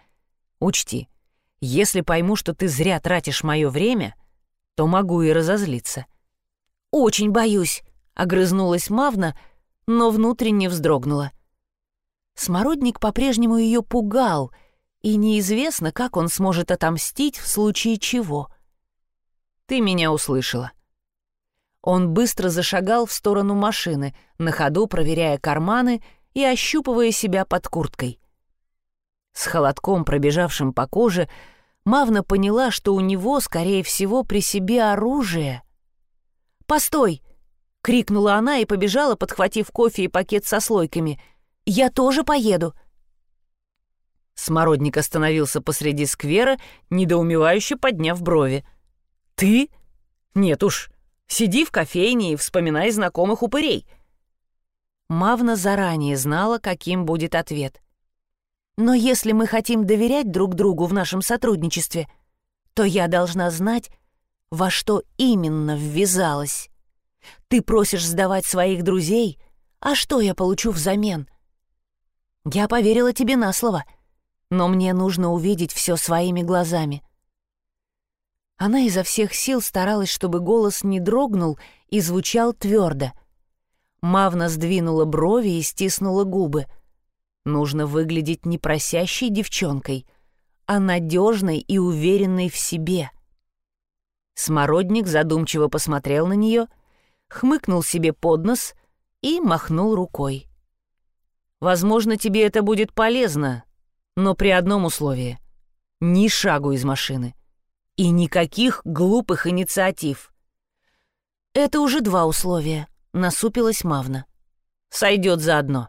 Учти, если пойму, что ты зря тратишь мое время, то могу и разозлиться». «Очень боюсь», — огрызнулась Мавна, но внутренне вздрогнула. Смородник по-прежнему ее пугал, и неизвестно, как он сможет отомстить в случае чего. «Ты меня услышала». Он быстро зашагал в сторону машины, на ходу проверяя карманы и ощупывая себя под курткой. С холодком, пробежавшим по коже, Мавна поняла, что у него, скорее всего, при себе оружие. «Постой!» — крикнула она и побежала, подхватив кофе и пакет со слойками. «Я тоже поеду!» Смородник остановился посреди сквера, недоумевающе подняв брови. «Ты? Нет уж, сиди в кофейне и вспоминай знакомых упырей». Мавна заранее знала, каким будет ответ. Но если мы хотим доверять друг другу в нашем сотрудничестве, то я должна знать, во что именно ввязалась. Ты просишь сдавать своих друзей, а что я получу взамен? Я поверила тебе на слово, но мне нужно увидеть все своими глазами. Она изо всех сил старалась, чтобы голос не дрогнул и звучал твердо. Мавна сдвинула брови и стиснула губы — Нужно выглядеть не просящей девчонкой, а надежной и уверенной в себе. Смородник задумчиво посмотрел на нее, хмыкнул себе под нос и махнул рукой. «Возможно, тебе это будет полезно, но при одном условии — ни шагу из машины и никаких глупых инициатив». «Это уже два условия», — насупилась Мавна. «Сойдет заодно».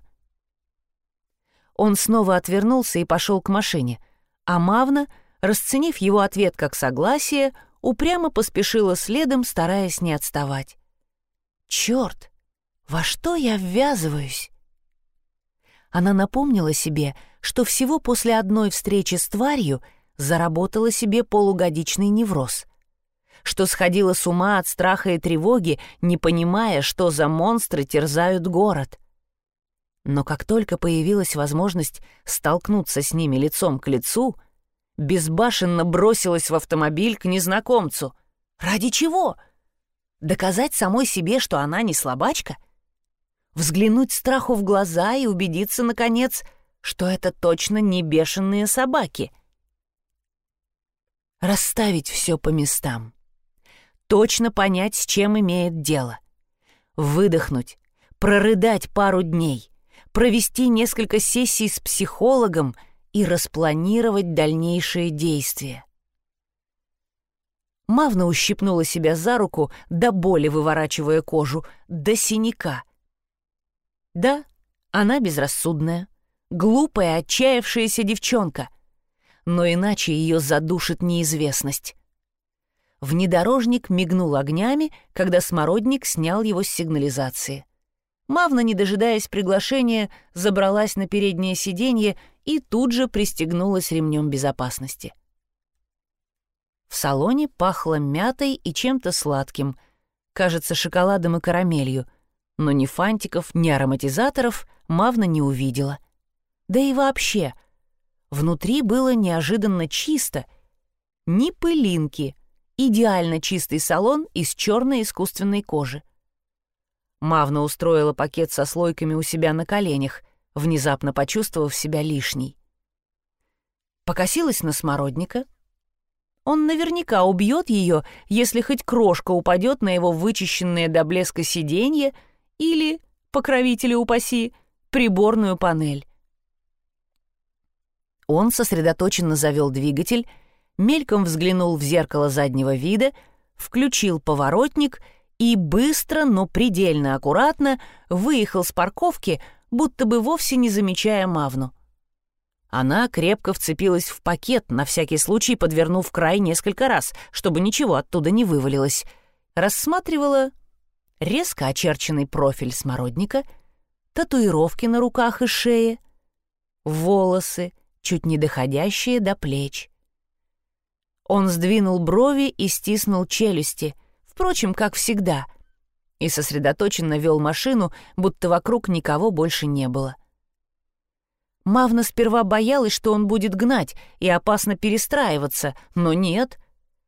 Он снова отвернулся и пошел к машине, а Мавна, расценив его ответ как согласие, упрямо поспешила следом, стараясь не отставать. «Черт! Во что я ввязываюсь?» Она напомнила себе, что всего после одной встречи с тварью заработала себе полугодичный невроз, что сходила с ума от страха и тревоги, не понимая, что за монстры терзают город — но как только появилась возможность столкнуться с ними лицом к лицу, безбашенно бросилась в автомобиль к незнакомцу. Ради чего? Доказать самой себе, что она не слабачка? Взглянуть страху в глаза и убедиться, наконец, что это точно не бешеные собаки. Расставить все по местам. Точно понять, с чем имеет дело. Выдохнуть, прорыдать пару дней — провести несколько сессий с психологом и распланировать дальнейшие действия. Мавна ущипнула себя за руку, до боли выворачивая кожу, до синяка. Да, она безрассудная, глупая, отчаявшаяся девчонка, но иначе ее задушит неизвестность. Внедорожник мигнул огнями, когда смородник снял его с сигнализации. Мавна, не дожидаясь приглашения, забралась на переднее сиденье и тут же пристегнулась ремнем безопасности. В салоне пахло мятой и чем-то сладким, кажется, шоколадом и карамелью, но ни фантиков, ни ароматизаторов Мавна не увидела. Да и вообще, внутри было неожиданно чисто, ни пылинки, идеально чистый салон из черной искусственной кожи. Мавна устроила пакет со слойками у себя на коленях, внезапно почувствовав себя лишней. Покосилась на смородника. Он наверняка убьет ее, если хоть крошка упадет на его вычищенное до блеска сиденье или, покровители упаси, приборную панель. Он сосредоточенно завел двигатель, мельком взглянул в зеркало заднего вида, включил поворотник — и быстро, но предельно аккуратно выехал с парковки, будто бы вовсе не замечая Мавну. Она крепко вцепилась в пакет, на всякий случай подвернув край несколько раз, чтобы ничего оттуда не вывалилось. Рассматривала резко очерченный профиль смородника, татуировки на руках и шее, волосы, чуть не доходящие до плеч. Он сдвинул брови и стиснул челюсти — впрочем, как всегда, и сосредоточенно вел машину, будто вокруг никого больше не было. Мавна сперва боялась, что он будет гнать и опасно перестраиваться, но нет.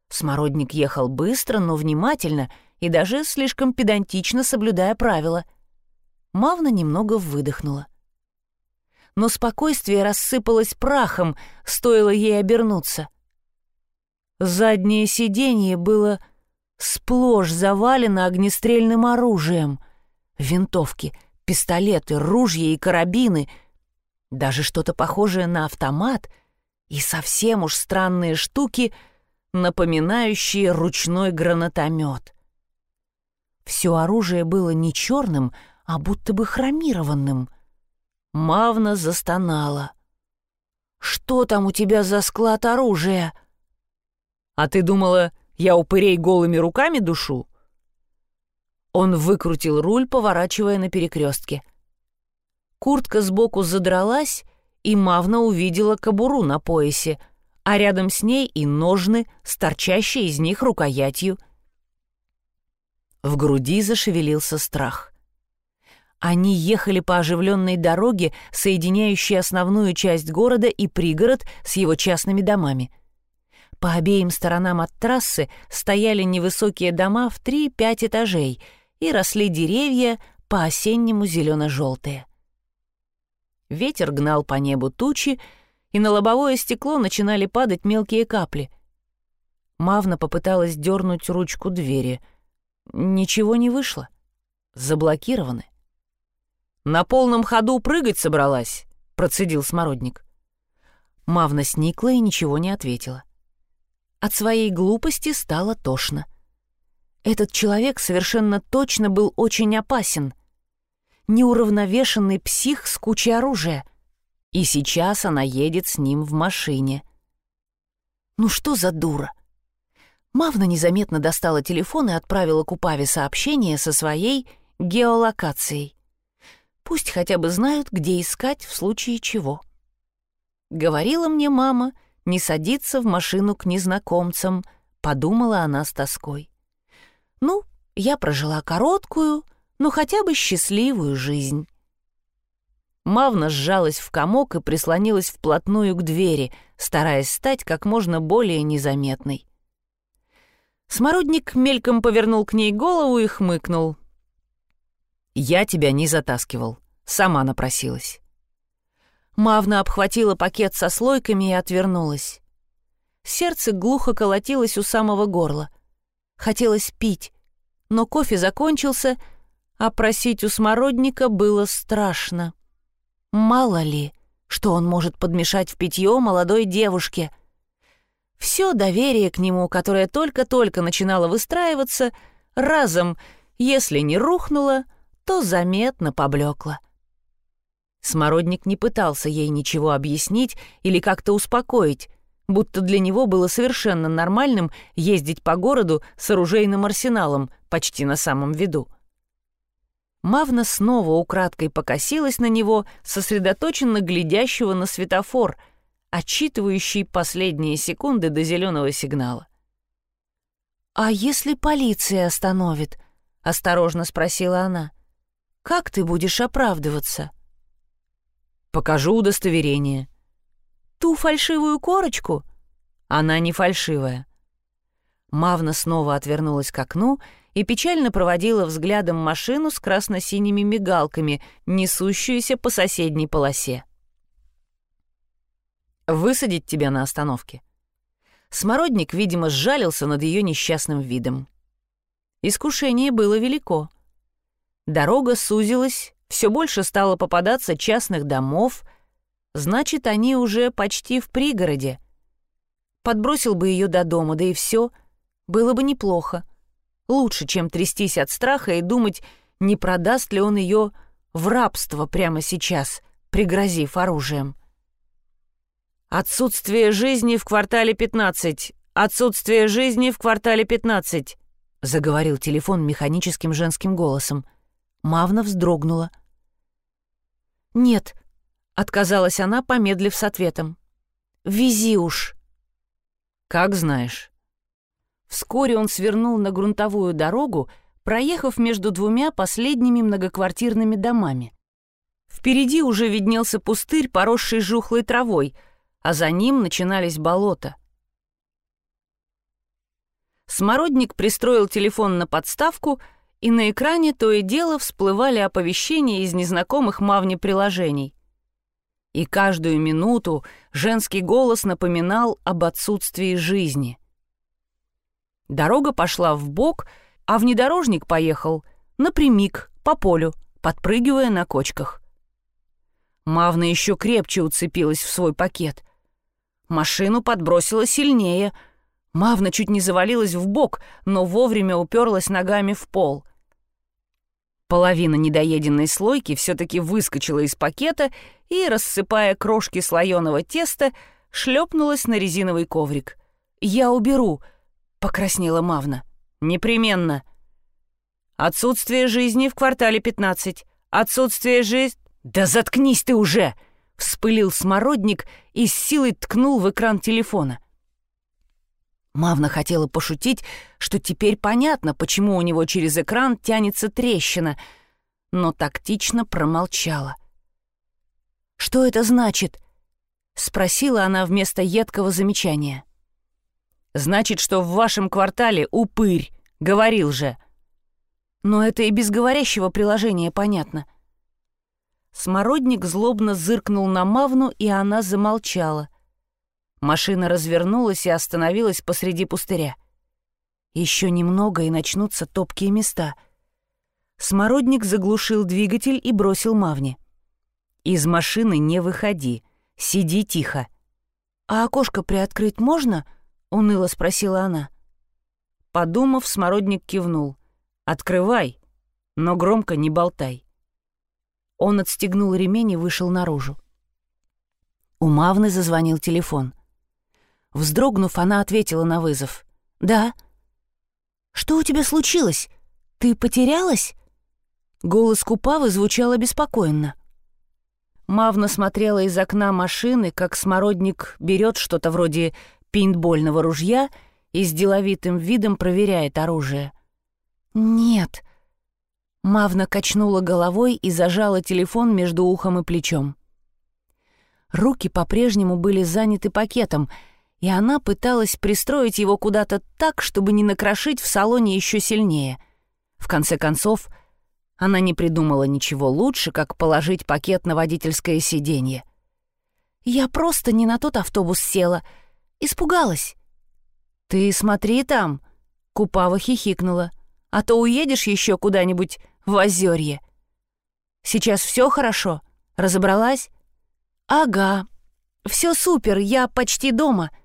Смородник ехал быстро, но внимательно и даже слишком педантично соблюдая правила. Мавна немного выдохнула. Но спокойствие рассыпалось прахом, стоило ей обернуться. Заднее сиденье было сплошь завалено огнестрельным оружием. Винтовки, пистолеты, ружья и карабины, даже что-то похожее на автомат, И совсем уж странные штуки, напоминающие ручной гранатомет. Все оружие было не черным, а будто бы хромированным. Мавна застонала. «Что там у тебя за склад оружия?» «А ты думала, я упырей голыми руками душу?» Он выкрутил руль, поворачивая на перекрестке. Куртка сбоку задралась, и Мавна увидела кобуру на поясе, а рядом с ней и ножны, с из них рукоятью. В груди зашевелился страх. Они ехали по оживленной дороге, соединяющей основную часть города и пригород с его частными домами. По обеим сторонам от трассы стояли невысокие дома в 3-5 этажей и росли деревья по-осеннему зелено-желтые. Ветер гнал по небу тучи, и на лобовое стекло начинали падать мелкие капли. Мавна попыталась дернуть ручку двери. Ничего не вышло. Заблокированы. «На полном ходу прыгать собралась», — процедил Смородник. Мавна сникла и ничего не ответила. От своей глупости стало тошно. Этот человек совершенно точно был очень опасен. Неуравновешенный псих с кучей оружия. И сейчас она едет с ним в машине. Ну что за дура? Мавна незаметно достала телефон и отправила Купаве сообщение со своей геолокацией. Пусть хотя бы знают, где искать в случае чего. Говорила мне мама не садиться в машину к незнакомцам, подумала она с тоской. Ну, я прожила короткую, но хотя бы счастливую жизнь. Мавна сжалась в комок и прислонилась вплотную к двери, стараясь стать как можно более незаметной. Смородник мельком повернул к ней голову и хмыкнул. Я тебя не затаскивал. Сама напросилась. Мавна обхватила пакет со слойками и отвернулась. Сердце глухо колотилось у самого горла. Хотелось пить, но кофе закончился, а просить у смородника было страшно. Мало ли, что он может подмешать в питье молодой девушке. Все доверие к нему, которое только-только начинало выстраиваться, разом, если не рухнуло, то заметно поблекла. Смородник не пытался ей ничего объяснить или как-то успокоить, будто для него было совершенно нормальным ездить по городу с оружейным арсеналом почти на самом виду. Мавна снова украдкой покосилась на него, сосредоточенно глядящего на светофор, отчитывающий последние секунды до зеленого сигнала. «А если полиция остановит?» — осторожно спросила она. Как ты будешь оправдываться? Покажу удостоверение. Ту фальшивую корочку? Она не фальшивая. Мавна снова отвернулась к окну и печально проводила взглядом машину с красно-синими мигалками, несущуюся по соседней полосе. «Высадить тебя на остановке?» Смородник, видимо, сжалился над ее несчастным видом. Искушение было велико. Дорога сузилась, все больше стало попадаться частных домов, значит, они уже почти в пригороде. Подбросил бы ее до дома, да и все, было бы неплохо. Лучше, чем трястись от страха и думать, не продаст ли он ее в рабство прямо сейчас, пригрозив оружием. «Отсутствие жизни в квартале 15! Отсутствие жизни в квартале 15!» — заговорил телефон механическим женским голосом — Мавна вздрогнула. «Нет», — отказалась она, помедлив с ответом. «Вези уж». «Как знаешь». Вскоре он свернул на грунтовую дорогу, проехав между двумя последними многоквартирными домами. Впереди уже виднелся пустырь, поросший жухлой травой, а за ним начинались болота. Смородник пристроил телефон на подставку — и на экране то и дело всплывали оповещения из незнакомых Мавне приложений. И каждую минуту женский голос напоминал об отсутствии жизни. Дорога пошла в бок, а внедорожник поехал напрямик по полю, подпрыгивая на кочках. Мавна еще крепче уцепилась в свой пакет. Машину подбросило сильнее. Мавна чуть не завалилась в бок, но вовремя уперлась ногами в пол. Половина недоеденной слойки все-таки выскочила из пакета и, рассыпая крошки слоеного теста, шлепнулась на резиновый коврик. «Я уберу», — покраснела Мавна. «Непременно». «Отсутствие жизни в квартале 15. Отсутствие жизни...» «Да заткнись ты уже!» — вспылил смородник и с силой ткнул в экран телефона. Мавна хотела пошутить, что теперь понятно, почему у него через экран тянется трещина, но тактично промолчала. «Что это значит?» — спросила она вместо едкого замечания. «Значит, что в вашем квартале упырь, говорил же». Но это и без говорящего приложения понятно. Смородник злобно зыркнул на Мавну, и она замолчала — Машина развернулась и остановилась посреди пустыря. Еще немного, и начнутся топкие места. Смородник заглушил двигатель и бросил Мавне. «Из машины не выходи, сиди тихо». «А окошко приоткрыть можно?» — уныло спросила она. Подумав, Смородник кивнул. «Открывай, но громко не болтай». Он отстегнул ремень и вышел наружу. У Мавны зазвонил телефон. Вздрогнув, она ответила на вызов. «Да». «Что у тебя случилось? Ты потерялась?» Голос Купавы звучал обеспокоенно. Мавна смотрела из окна машины, как смородник берет что-то вроде пейнтбольного ружья и с деловитым видом проверяет оружие. «Нет». Мавна качнула головой и зажала телефон между ухом и плечом. Руки по-прежнему были заняты пакетом — и она пыталась пристроить его куда-то так, чтобы не накрошить в салоне еще сильнее. В конце концов, она не придумала ничего лучше, как положить пакет на водительское сиденье. «Я просто не на тот автобус села. Испугалась». «Ты смотри там», — Купава хихикнула, «а то уедешь еще куда-нибудь в озерье». «Сейчас все хорошо? Разобралась?» «Ага. Все супер, я почти дома», —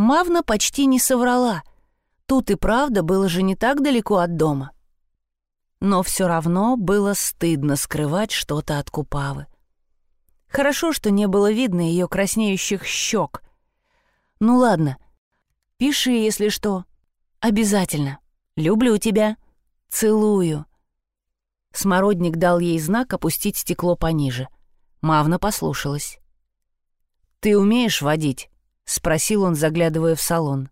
Мавна почти не соврала. Тут и правда было же не так далеко от дома. Но все равно было стыдно скрывать что-то от Купавы. Хорошо, что не было видно ее краснеющих щек. Ну ладно, пиши, если что. Обязательно. Люблю тебя. Целую. Смородник дал ей знак опустить стекло пониже. Мавна послушалась. «Ты умеешь водить?» — спросил он, заглядывая в салон.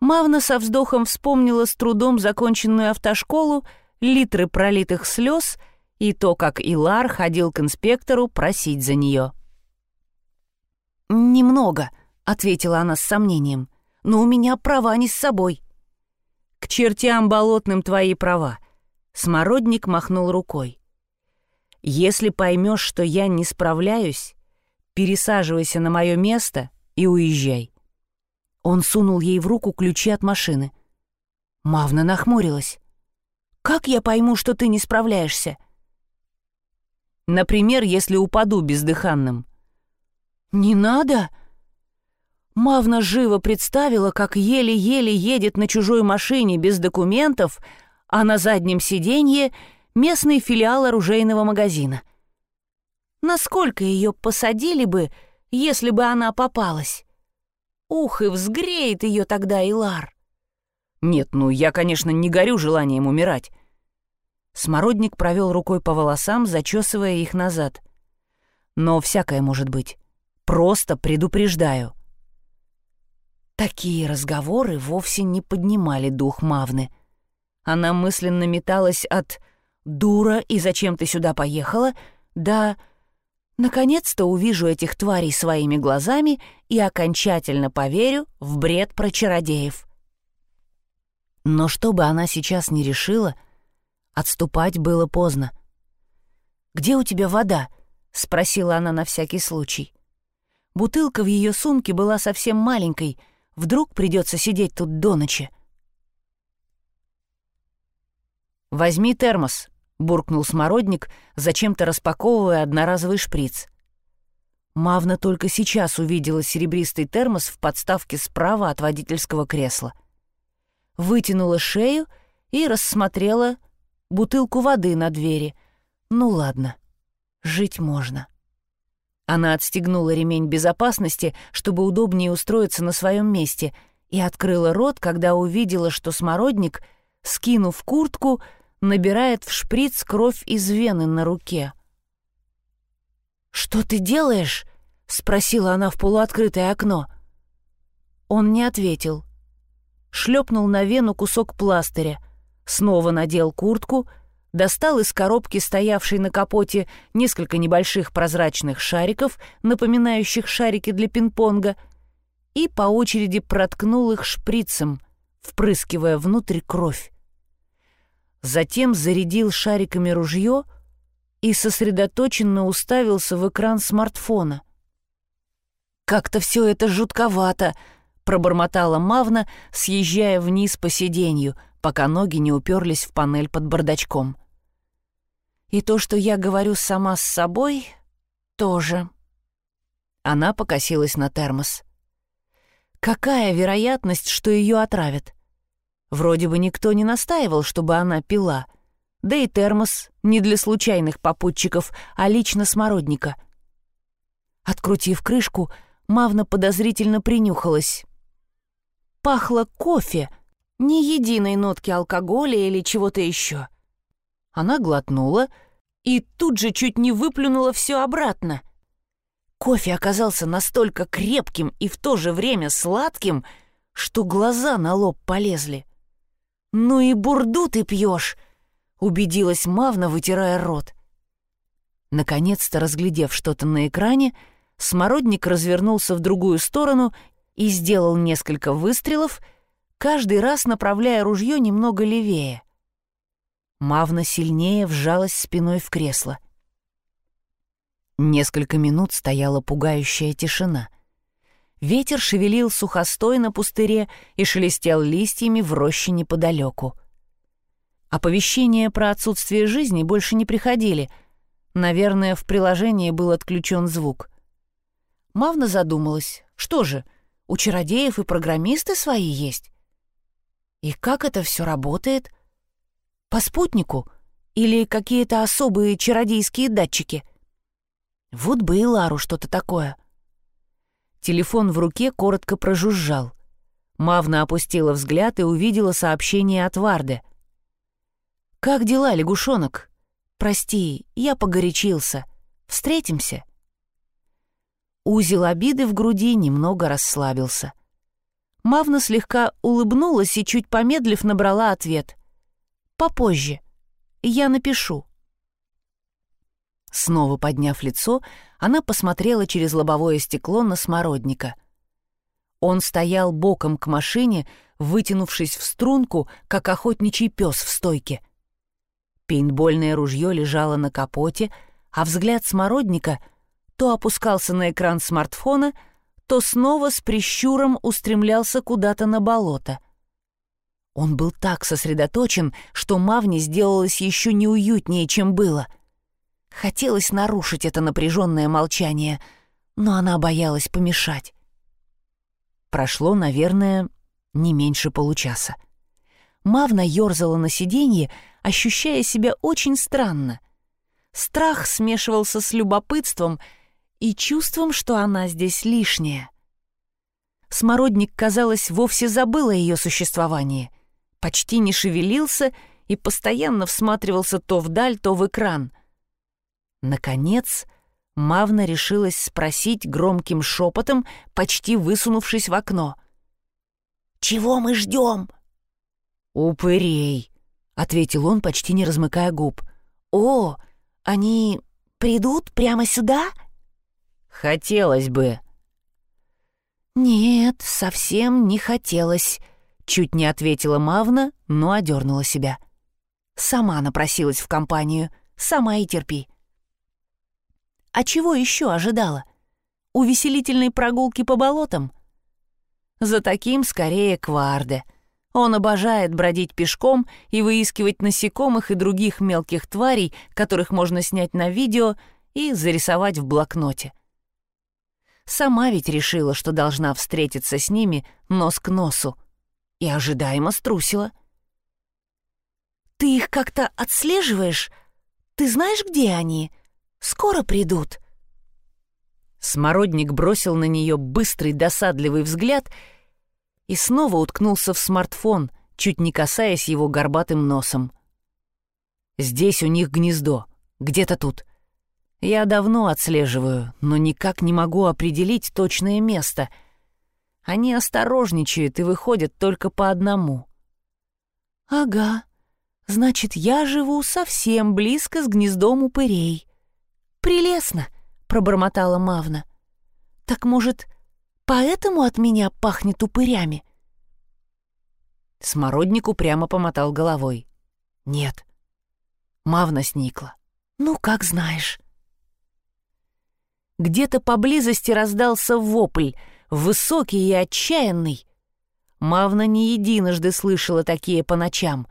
Мавна со вздохом вспомнила с трудом законченную автошколу, литры пролитых слез и то, как Илар ходил к инспектору просить за нее. «Немного», — ответила она с сомнением, — «но у меня права не с собой». «К чертям болотным твои права», — Смородник махнул рукой. «Если поймешь, что я не справляюсь, пересаживайся на мое место и уезжай». Он сунул ей в руку ключи от машины. Мавна нахмурилась. «Как я пойму, что ты не справляешься?» «Например, если упаду бездыханным». «Не надо!» Мавна живо представила, как еле-еле едет на чужой машине без документов, а на заднем сиденье местный филиал оружейного магазина. Насколько ее посадили бы, если бы она попалась. Ух, и взгреет ее тогда Илар. Нет, ну я, конечно, не горю желанием умирать. Смородник провел рукой по волосам, зачесывая их назад. Но всякое может быть. Просто предупреждаю. Такие разговоры вовсе не поднимали дух Мавны. Она мысленно металась от «дура, и зачем ты сюда поехала?» до Наконец-то увижу этих тварей своими глазами и окончательно поверю в бред про чародеев. Но что бы она сейчас не решила, отступать было поздно. «Где у тебя вода?» — спросила она на всякий случай. Бутылка в ее сумке была совсем маленькой, вдруг придется сидеть тут до ночи. «Возьми термос», — буркнул смородник, зачем-то распаковывая одноразовый шприц. Мавна только сейчас увидела серебристый термос в подставке справа от водительского кресла. Вытянула шею и рассмотрела бутылку воды на двери. Ну ладно, жить можно. Она отстегнула ремень безопасности, чтобы удобнее устроиться на своем месте, и открыла рот, когда увидела, что смородник, скинув куртку, набирает в шприц кровь из вены на руке. «Что ты делаешь?» — спросила она в полуоткрытое окно. Он не ответил. Шлепнул на вену кусок пластыря, снова надел куртку, достал из коробки, стоявшей на капоте, несколько небольших прозрачных шариков, напоминающих шарики для пинг-понга, и по очереди проткнул их шприцем, впрыскивая внутрь кровь. Затем зарядил шариками ружье — и сосредоточенно уставился в экран смартфона. «Как-то все это жутковато», — пробормотала Мавна, съезжая вниз по сиденью, пока ноги не уперлись в панель под бардачком. «И то, что я говорю сама с собой, тоже». Она покосилась на термос. «Какая вероятность, что ее отравят? Вроде бы никто не настаивал, чтобы она пила» Да и термос не для случайных попутчиков, а лично смородника. Открутив крышку, Мавна подозрительно принюхалась. Пахло кофе, ни единой нотки алкоголя или чего-то еще. Она глотнула и тут же чуть не выплюнула все обратно. Кофе оказался настолько крепким и в то же время сладким, что глаза на лоб полезли. «Ну и бурду ты пьешь!» убедилась Мавна, вытирая рот. Наконец-то разглядев что-то на экране, Смородник развернулся в другую сторону и сделал несколько выстрелов, каждый раз направляя ружье немного левее. Мавна сильнее вжалась спиной в кресло. Несколько минут стояла пугающая тишина. Ветер шевелил сухостой на пустыре и шелестел листьями в роще неподалеку. Оповещения про отсутствие жизни больше не приходили. Наверное, в приложении был отключен звук. Мавна задумалась. Что же, у чародеев и программисты свои есть? И как это все работает? По спутнику? Или какие-то особые чародейские датчики? Вот бы и Лару что-то такое. Телефон в руке коротко прожужжал. Мавна опустила взгляд и увидела сообщение от Варды. «Как дела, лягушонок? Прости, я погорячился. Встретимся?» Узел обиды в груди немного расслабился. Мавна слегка улыбнулась и, чуть помедлив, набрала ответ. «Попозже. Я напишу». Снова подняв лицо, она посмотрела через лобовое стекло на смородника. Он стоял боком к машине, вытянувшись в струнку, как охотничий пес в стойке. Пейнтбольное ружье лежало на капоте, а взгляд смородника то опускался на экран смартфона, то снова с прищуром устремлялся куда-то на болото. Он был так сосредоточен, что Мавне сделалось еще неуютнее, чем было. Хотелось нарушить это напряженное молчание, но она боялась помешать. Прошло, наверное, не меньше получаса. Мавна ерзала на сиденье, ощущая себя очень странно. Страх смешивался с любопытством и чувством, что она здесь лишняя. Смородник, казалось, вовсе забыл о ее существовании, почти не шевелился и постоянно всматривался то вдаль, то в экран. Наконец, Мавна решилась спросить громким шепотом, почти высунувшись в окно. «Чего мы ждем?» «Упырей», ответил он, почти не размыкая губ. «О, они придут прямо сюда?» «Хотелось бы». «Нет, совсем не хотелось», — чуть не ответила Мавна, но одернула себя. Сама напросилась в компанию, сама и терпи. А чего еще ожидала? Увеселительной прогулки по болотам? За таким скорее Кварде — он обожает бродить пешком и выискивать насекомых и других мелких тварей, которых можно снять на видео и зарисовать в блокноте. Сама ведь решила, что должна встретиться с ними нос к носу. И ожидаемо струсила. «Ты их как-то отслеживаешь? Ты знаешь, где они? Скоро придут». Смородник бросил на нее быстрый досадливый взгляд и снова уткнулся в смартфон, чуть не касаясь его горбатым носом. «Здесь у них гнездо, где-то тут. Я давно отслеживаю, но никак не могу определить точное место. Они осторожничают и выходят только по одному». «Ага, значит, я живу совсем близко с гнездом упырей. Прелестно!» пробормотала Мавна. «Так, может, поэтому от меня пахнет упырями?» Смородник упрямо помотал головой. «Нет». Мавна сникла. «Ну, как знаешь». Где-то поблизости раздался вопль, высокий и отчаянный. Мавна не единожды слышала такие по ночам,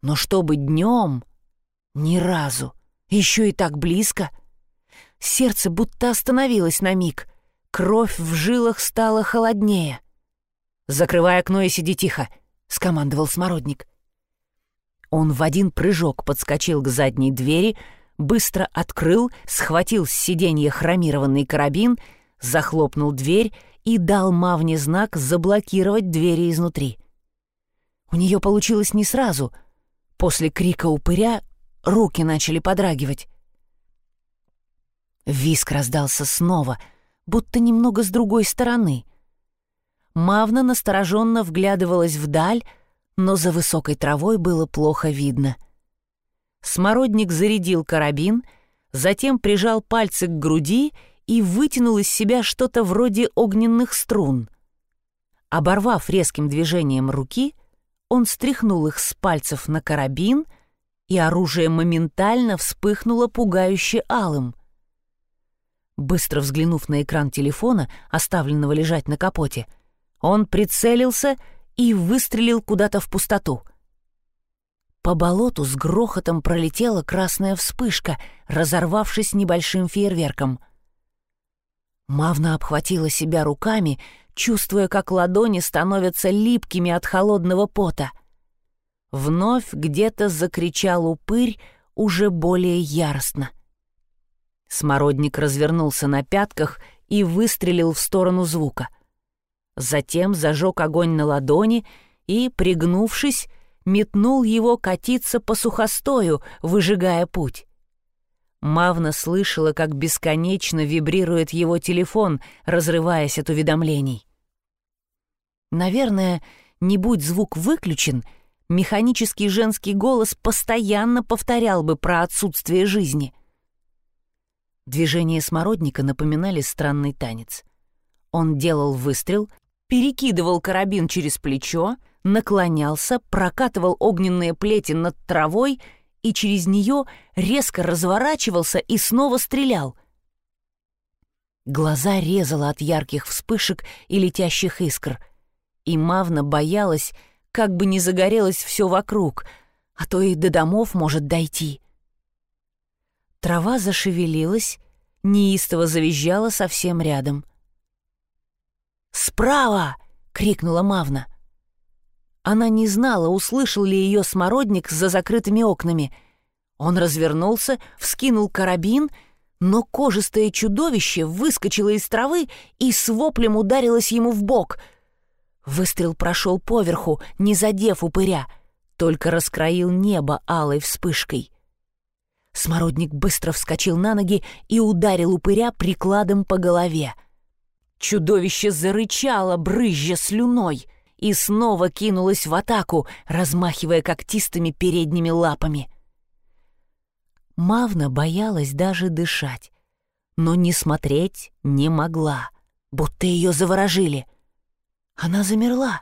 но чтобы днем — ни разу, еще и так близко — Сердце будто остановилось на миг. Кровь в жилах стала холоднее. «Закрывай окно и сиди тихо», — скомандовал Смородник. Он в один прыжок подскочил к задней двери, быстро открыл, схватил с сиденья хромированный карабин, захлопнул дверь и дал Мавне знак заблокировать двери изнутри. У нее получилось не сразу. После крика упыря руки начали подрагивать. Виск раздался снова, будто немного с другой стороны. Мавна настороженно вглядывалась вдаль, но за высокой травой было плохо видно. Смородник зарядил карабин, затем прижал пальцы к груди и вытянул из себя что-то вроде огненных струн. Оборвав резким движением руки, он стряхнул их с пальцев на карабин, и оружие моментально вспыхнуло пугающе алым — Быстро взглянув на экран телефона, оставленного лежать на капоте, он прицелился и выстрелил куда-то в пустоту. По болоту с грохотом пролетела красная вспышка, разорвавшись небольшим фейерверком. Мавна обхватила себя руками, чувствуя, как ладони становятся липкими от холодного пота. Вновь где-то закричал упырь уже более яростно. Смородник развернулся на пятках и выстрелил в сторону звука. Затем зажег огонь на ладони и, пригнувшись, метнул его катиться по сухостою, выжигая путь. Мавна слышала, как бесконечно вибрирует его телефон, разрываясь от уведомлений. Наверное, не будь звук выключен, механический женский голос постоянно повторял бы про отсутствие жизни — Движения смородника напоминали странный танец. Он делал выстрел, перекидывал карабин через плечо, наклонялся, прокатывал огненные плети над травой и через нее резко разворачивался и снова стрелял. Глаза резало от ярких вспышек и летящих искр, и Мавна боялась, как бы не загорелось все вокруг, а то и до домов может дойти. Трава зашевелилась, неистово завизжала совсем рядом. «Справа!» — крикнула Мавна. Она не знала, услышал ли ее смородник за закрытыми окнами. Он развернулся, вскинул карабин, но кожистое чудовище выскочило из травы и с воплем ударилось ему в бок. Выстрел прошел поверху, не задев упыря, только раскроил небо алой вспышкой. Смородник быстро вскочил на ноги и ударил упыря прикладом по голове. Чудовище зарычало, брызжа слюной, и снова кинулось в атаку, размахивая когтистыми передними лапами. Мавна боялась даже дышать, но не смотреть не могла, будто ее заворожили. Она замерла.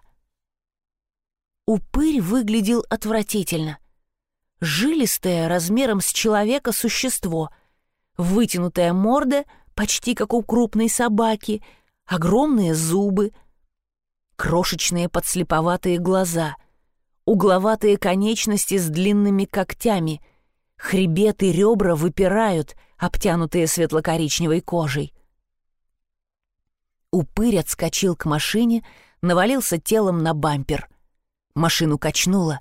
Упырь выглядел отвратительно жилистое размером с человека существо, вытянутая морда, почти как у крупной собаки, огромные зубы, крошечные подслеповатые глаза, угловатые конечности с длинными когтями, хребет и ребра выпирают, обтянутые светло-коричневой кожей. Упырь отскочил к машине, навалился телом на бампер. Машину качнуло.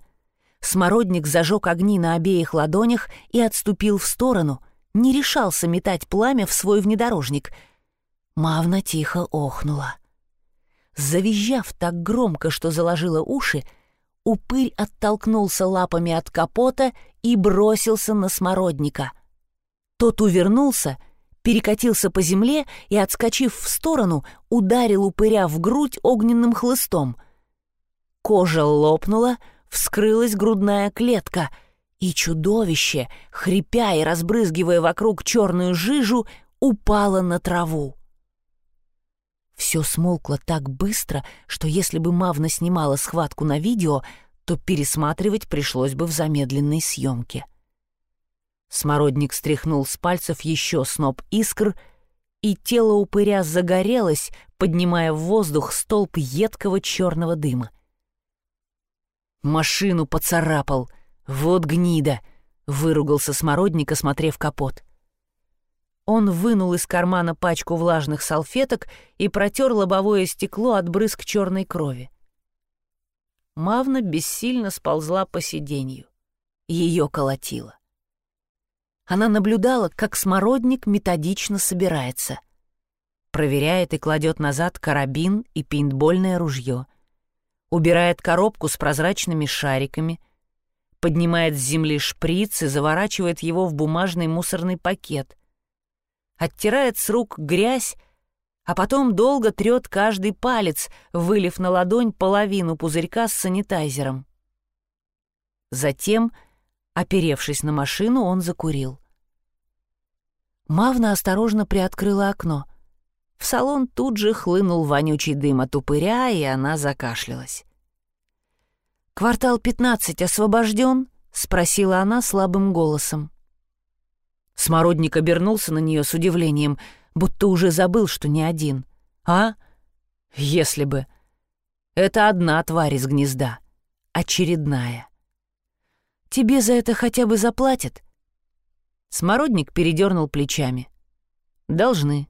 Смородник зажег огни на обеих ладонях и отступил в сторону, не решался метать пламя в свой внедорожник. Мавна тихо охнула. Завизжав так громко, что заложила уши, упырь оттолкнулся лапами от капота и бросился на смородника. Тот увернулся, перекатился по земле и, отскочив в сторону, ударил упыря в грудь огненным хлыстом. Кожа лопнула, вскрылась грудная клетка, и чудовище, хрипя и разбрызгивая вокруг черную жижу, упало на траву. Все смолкло так быстро, что если бы Мавна снимала схватку на видео, то пересматривать пришлось бы в замедленной съемке. Смородник стряхнул с пальцев еще сноп искр, и тело упыря загорелось, поднимая в воздух столб едкого черного дыма. «Машину поцарапал! Вот гнида!» — выругался Смородник, осмотрев капот. Он вынул из кармана пачку влажных салфеток и протер лобовое стекло от брызг черной крови. Мавна бессильно сползла по сиденью. Ее колотило. Она наблюдала, как смородник методично собирается. Проверяет и кладет назад карабин и пейнтбольное ружье. Убирает коробку с прозрачными шариками. Поднимает с земли шприц и заворачивает его в бумажный мусорный пакет — оттирает с рук грязь, а потом долго трет каждый палец, вылив на ладонь половину пузырька с санитайзером. Затем, оперевшись на машину, он закурил. Мавна осторожно приоткрыла окно. В салон тут же хлынул вонючий дым от упыря, и она закашлялась. «Квартал 15 освобожден?» — спросила она слабым голосом. Смородник обернулся на нее с удивлением, будто уже забыл, что не один. «А? Если бы. Это одна тварь из гнезда. Очередная. Тебе за это хотя бы заплатят?» Смородник передернул плечами. «Должны».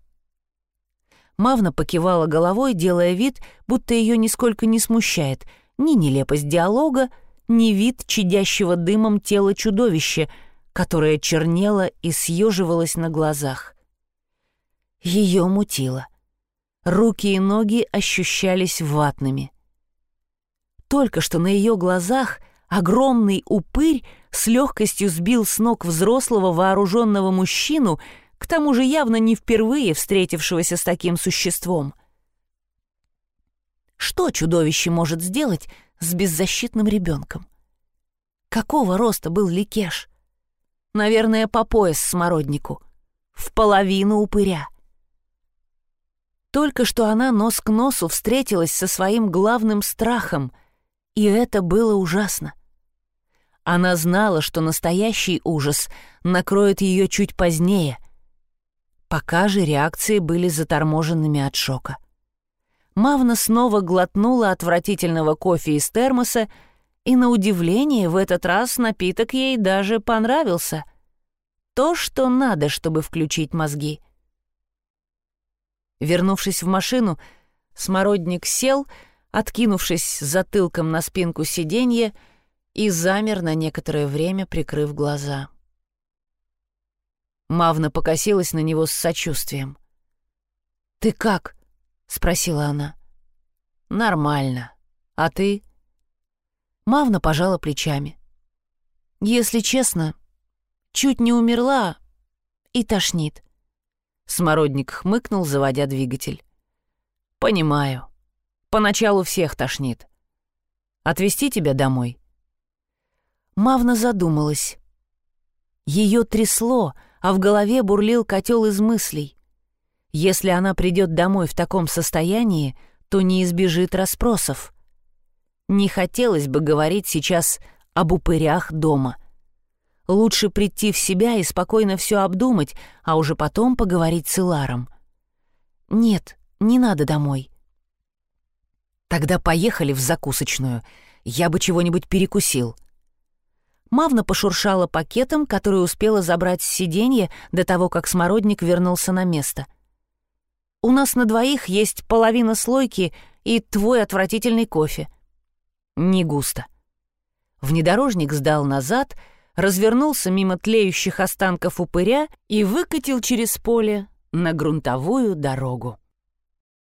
Мавна покивала головой, делая вид, будто ее нисколько не смущает ни нелепость диалога, ни вид чадящего дымом тела чудовища — которая чернела и съеживалась на глазах. Ее мутило. Руки и ноги ощущались ватными. Только что на ее глазах огромный упырь с легкостью сбил с ног взрослого вооруженного мужчину, к тому же явно не впервые встретившегося с таким существом. Что чудовище может сделать с беззащитным ребенком? Какого роста был Ликеш? Наверное, по пояс смороднику. В половину упыря. Только что она нос к носу встретилась со своим главным страхом, и это было ужасно. Она знала, что настоящий ужас накроет ее чуть позднее. Пока же реакции были заторможенными от шока. Мавна снова глотнула отвратительного кофе из термоса и на удивление в этот раз напиток ей даже понравился. То, что надо, чтобы включить мозги. Вернувшись в машину, Смородник сел, откинувшись затылком на спинку сиденья, и замер на некоторое время, прикрыв глаза. Мавна покосилась на него с сочувствием. «Ты как?» — спросила она. «Нормально. А ты?» Мавна пожала плечами. «Если честно, чуть не умерла и тошнит». Смородник хмыкнул, заводя двигатель. «Понимаю. Поначалу всех тошнит. Отвезти тебя домой?» Мавна задумалась. Ее трясло, а в голове бурлил котел из мыслей. Если она придет домой в таком состоянии, то не избежит расспросов. Не хотелось бы говорить сейчас об упырях дома. Лучше прийти в себя и спокойно все обдумать, а уже потом поговорить с Иларом. Нет, не надо домой. Тогда поехали в закусочную. Я бы чего-нибудь перекусил. Мавна пошуршала пакетом, который успела забрать с сиденья до того, как смородник вернулся на место. У нас на двоих есть половина слойки и твой отвратительный кофе». «Не густо». Внедорожник сдал назад, развернулся мимо тлеющих останков упыря и выкатил через поле на грунтовую дорогу.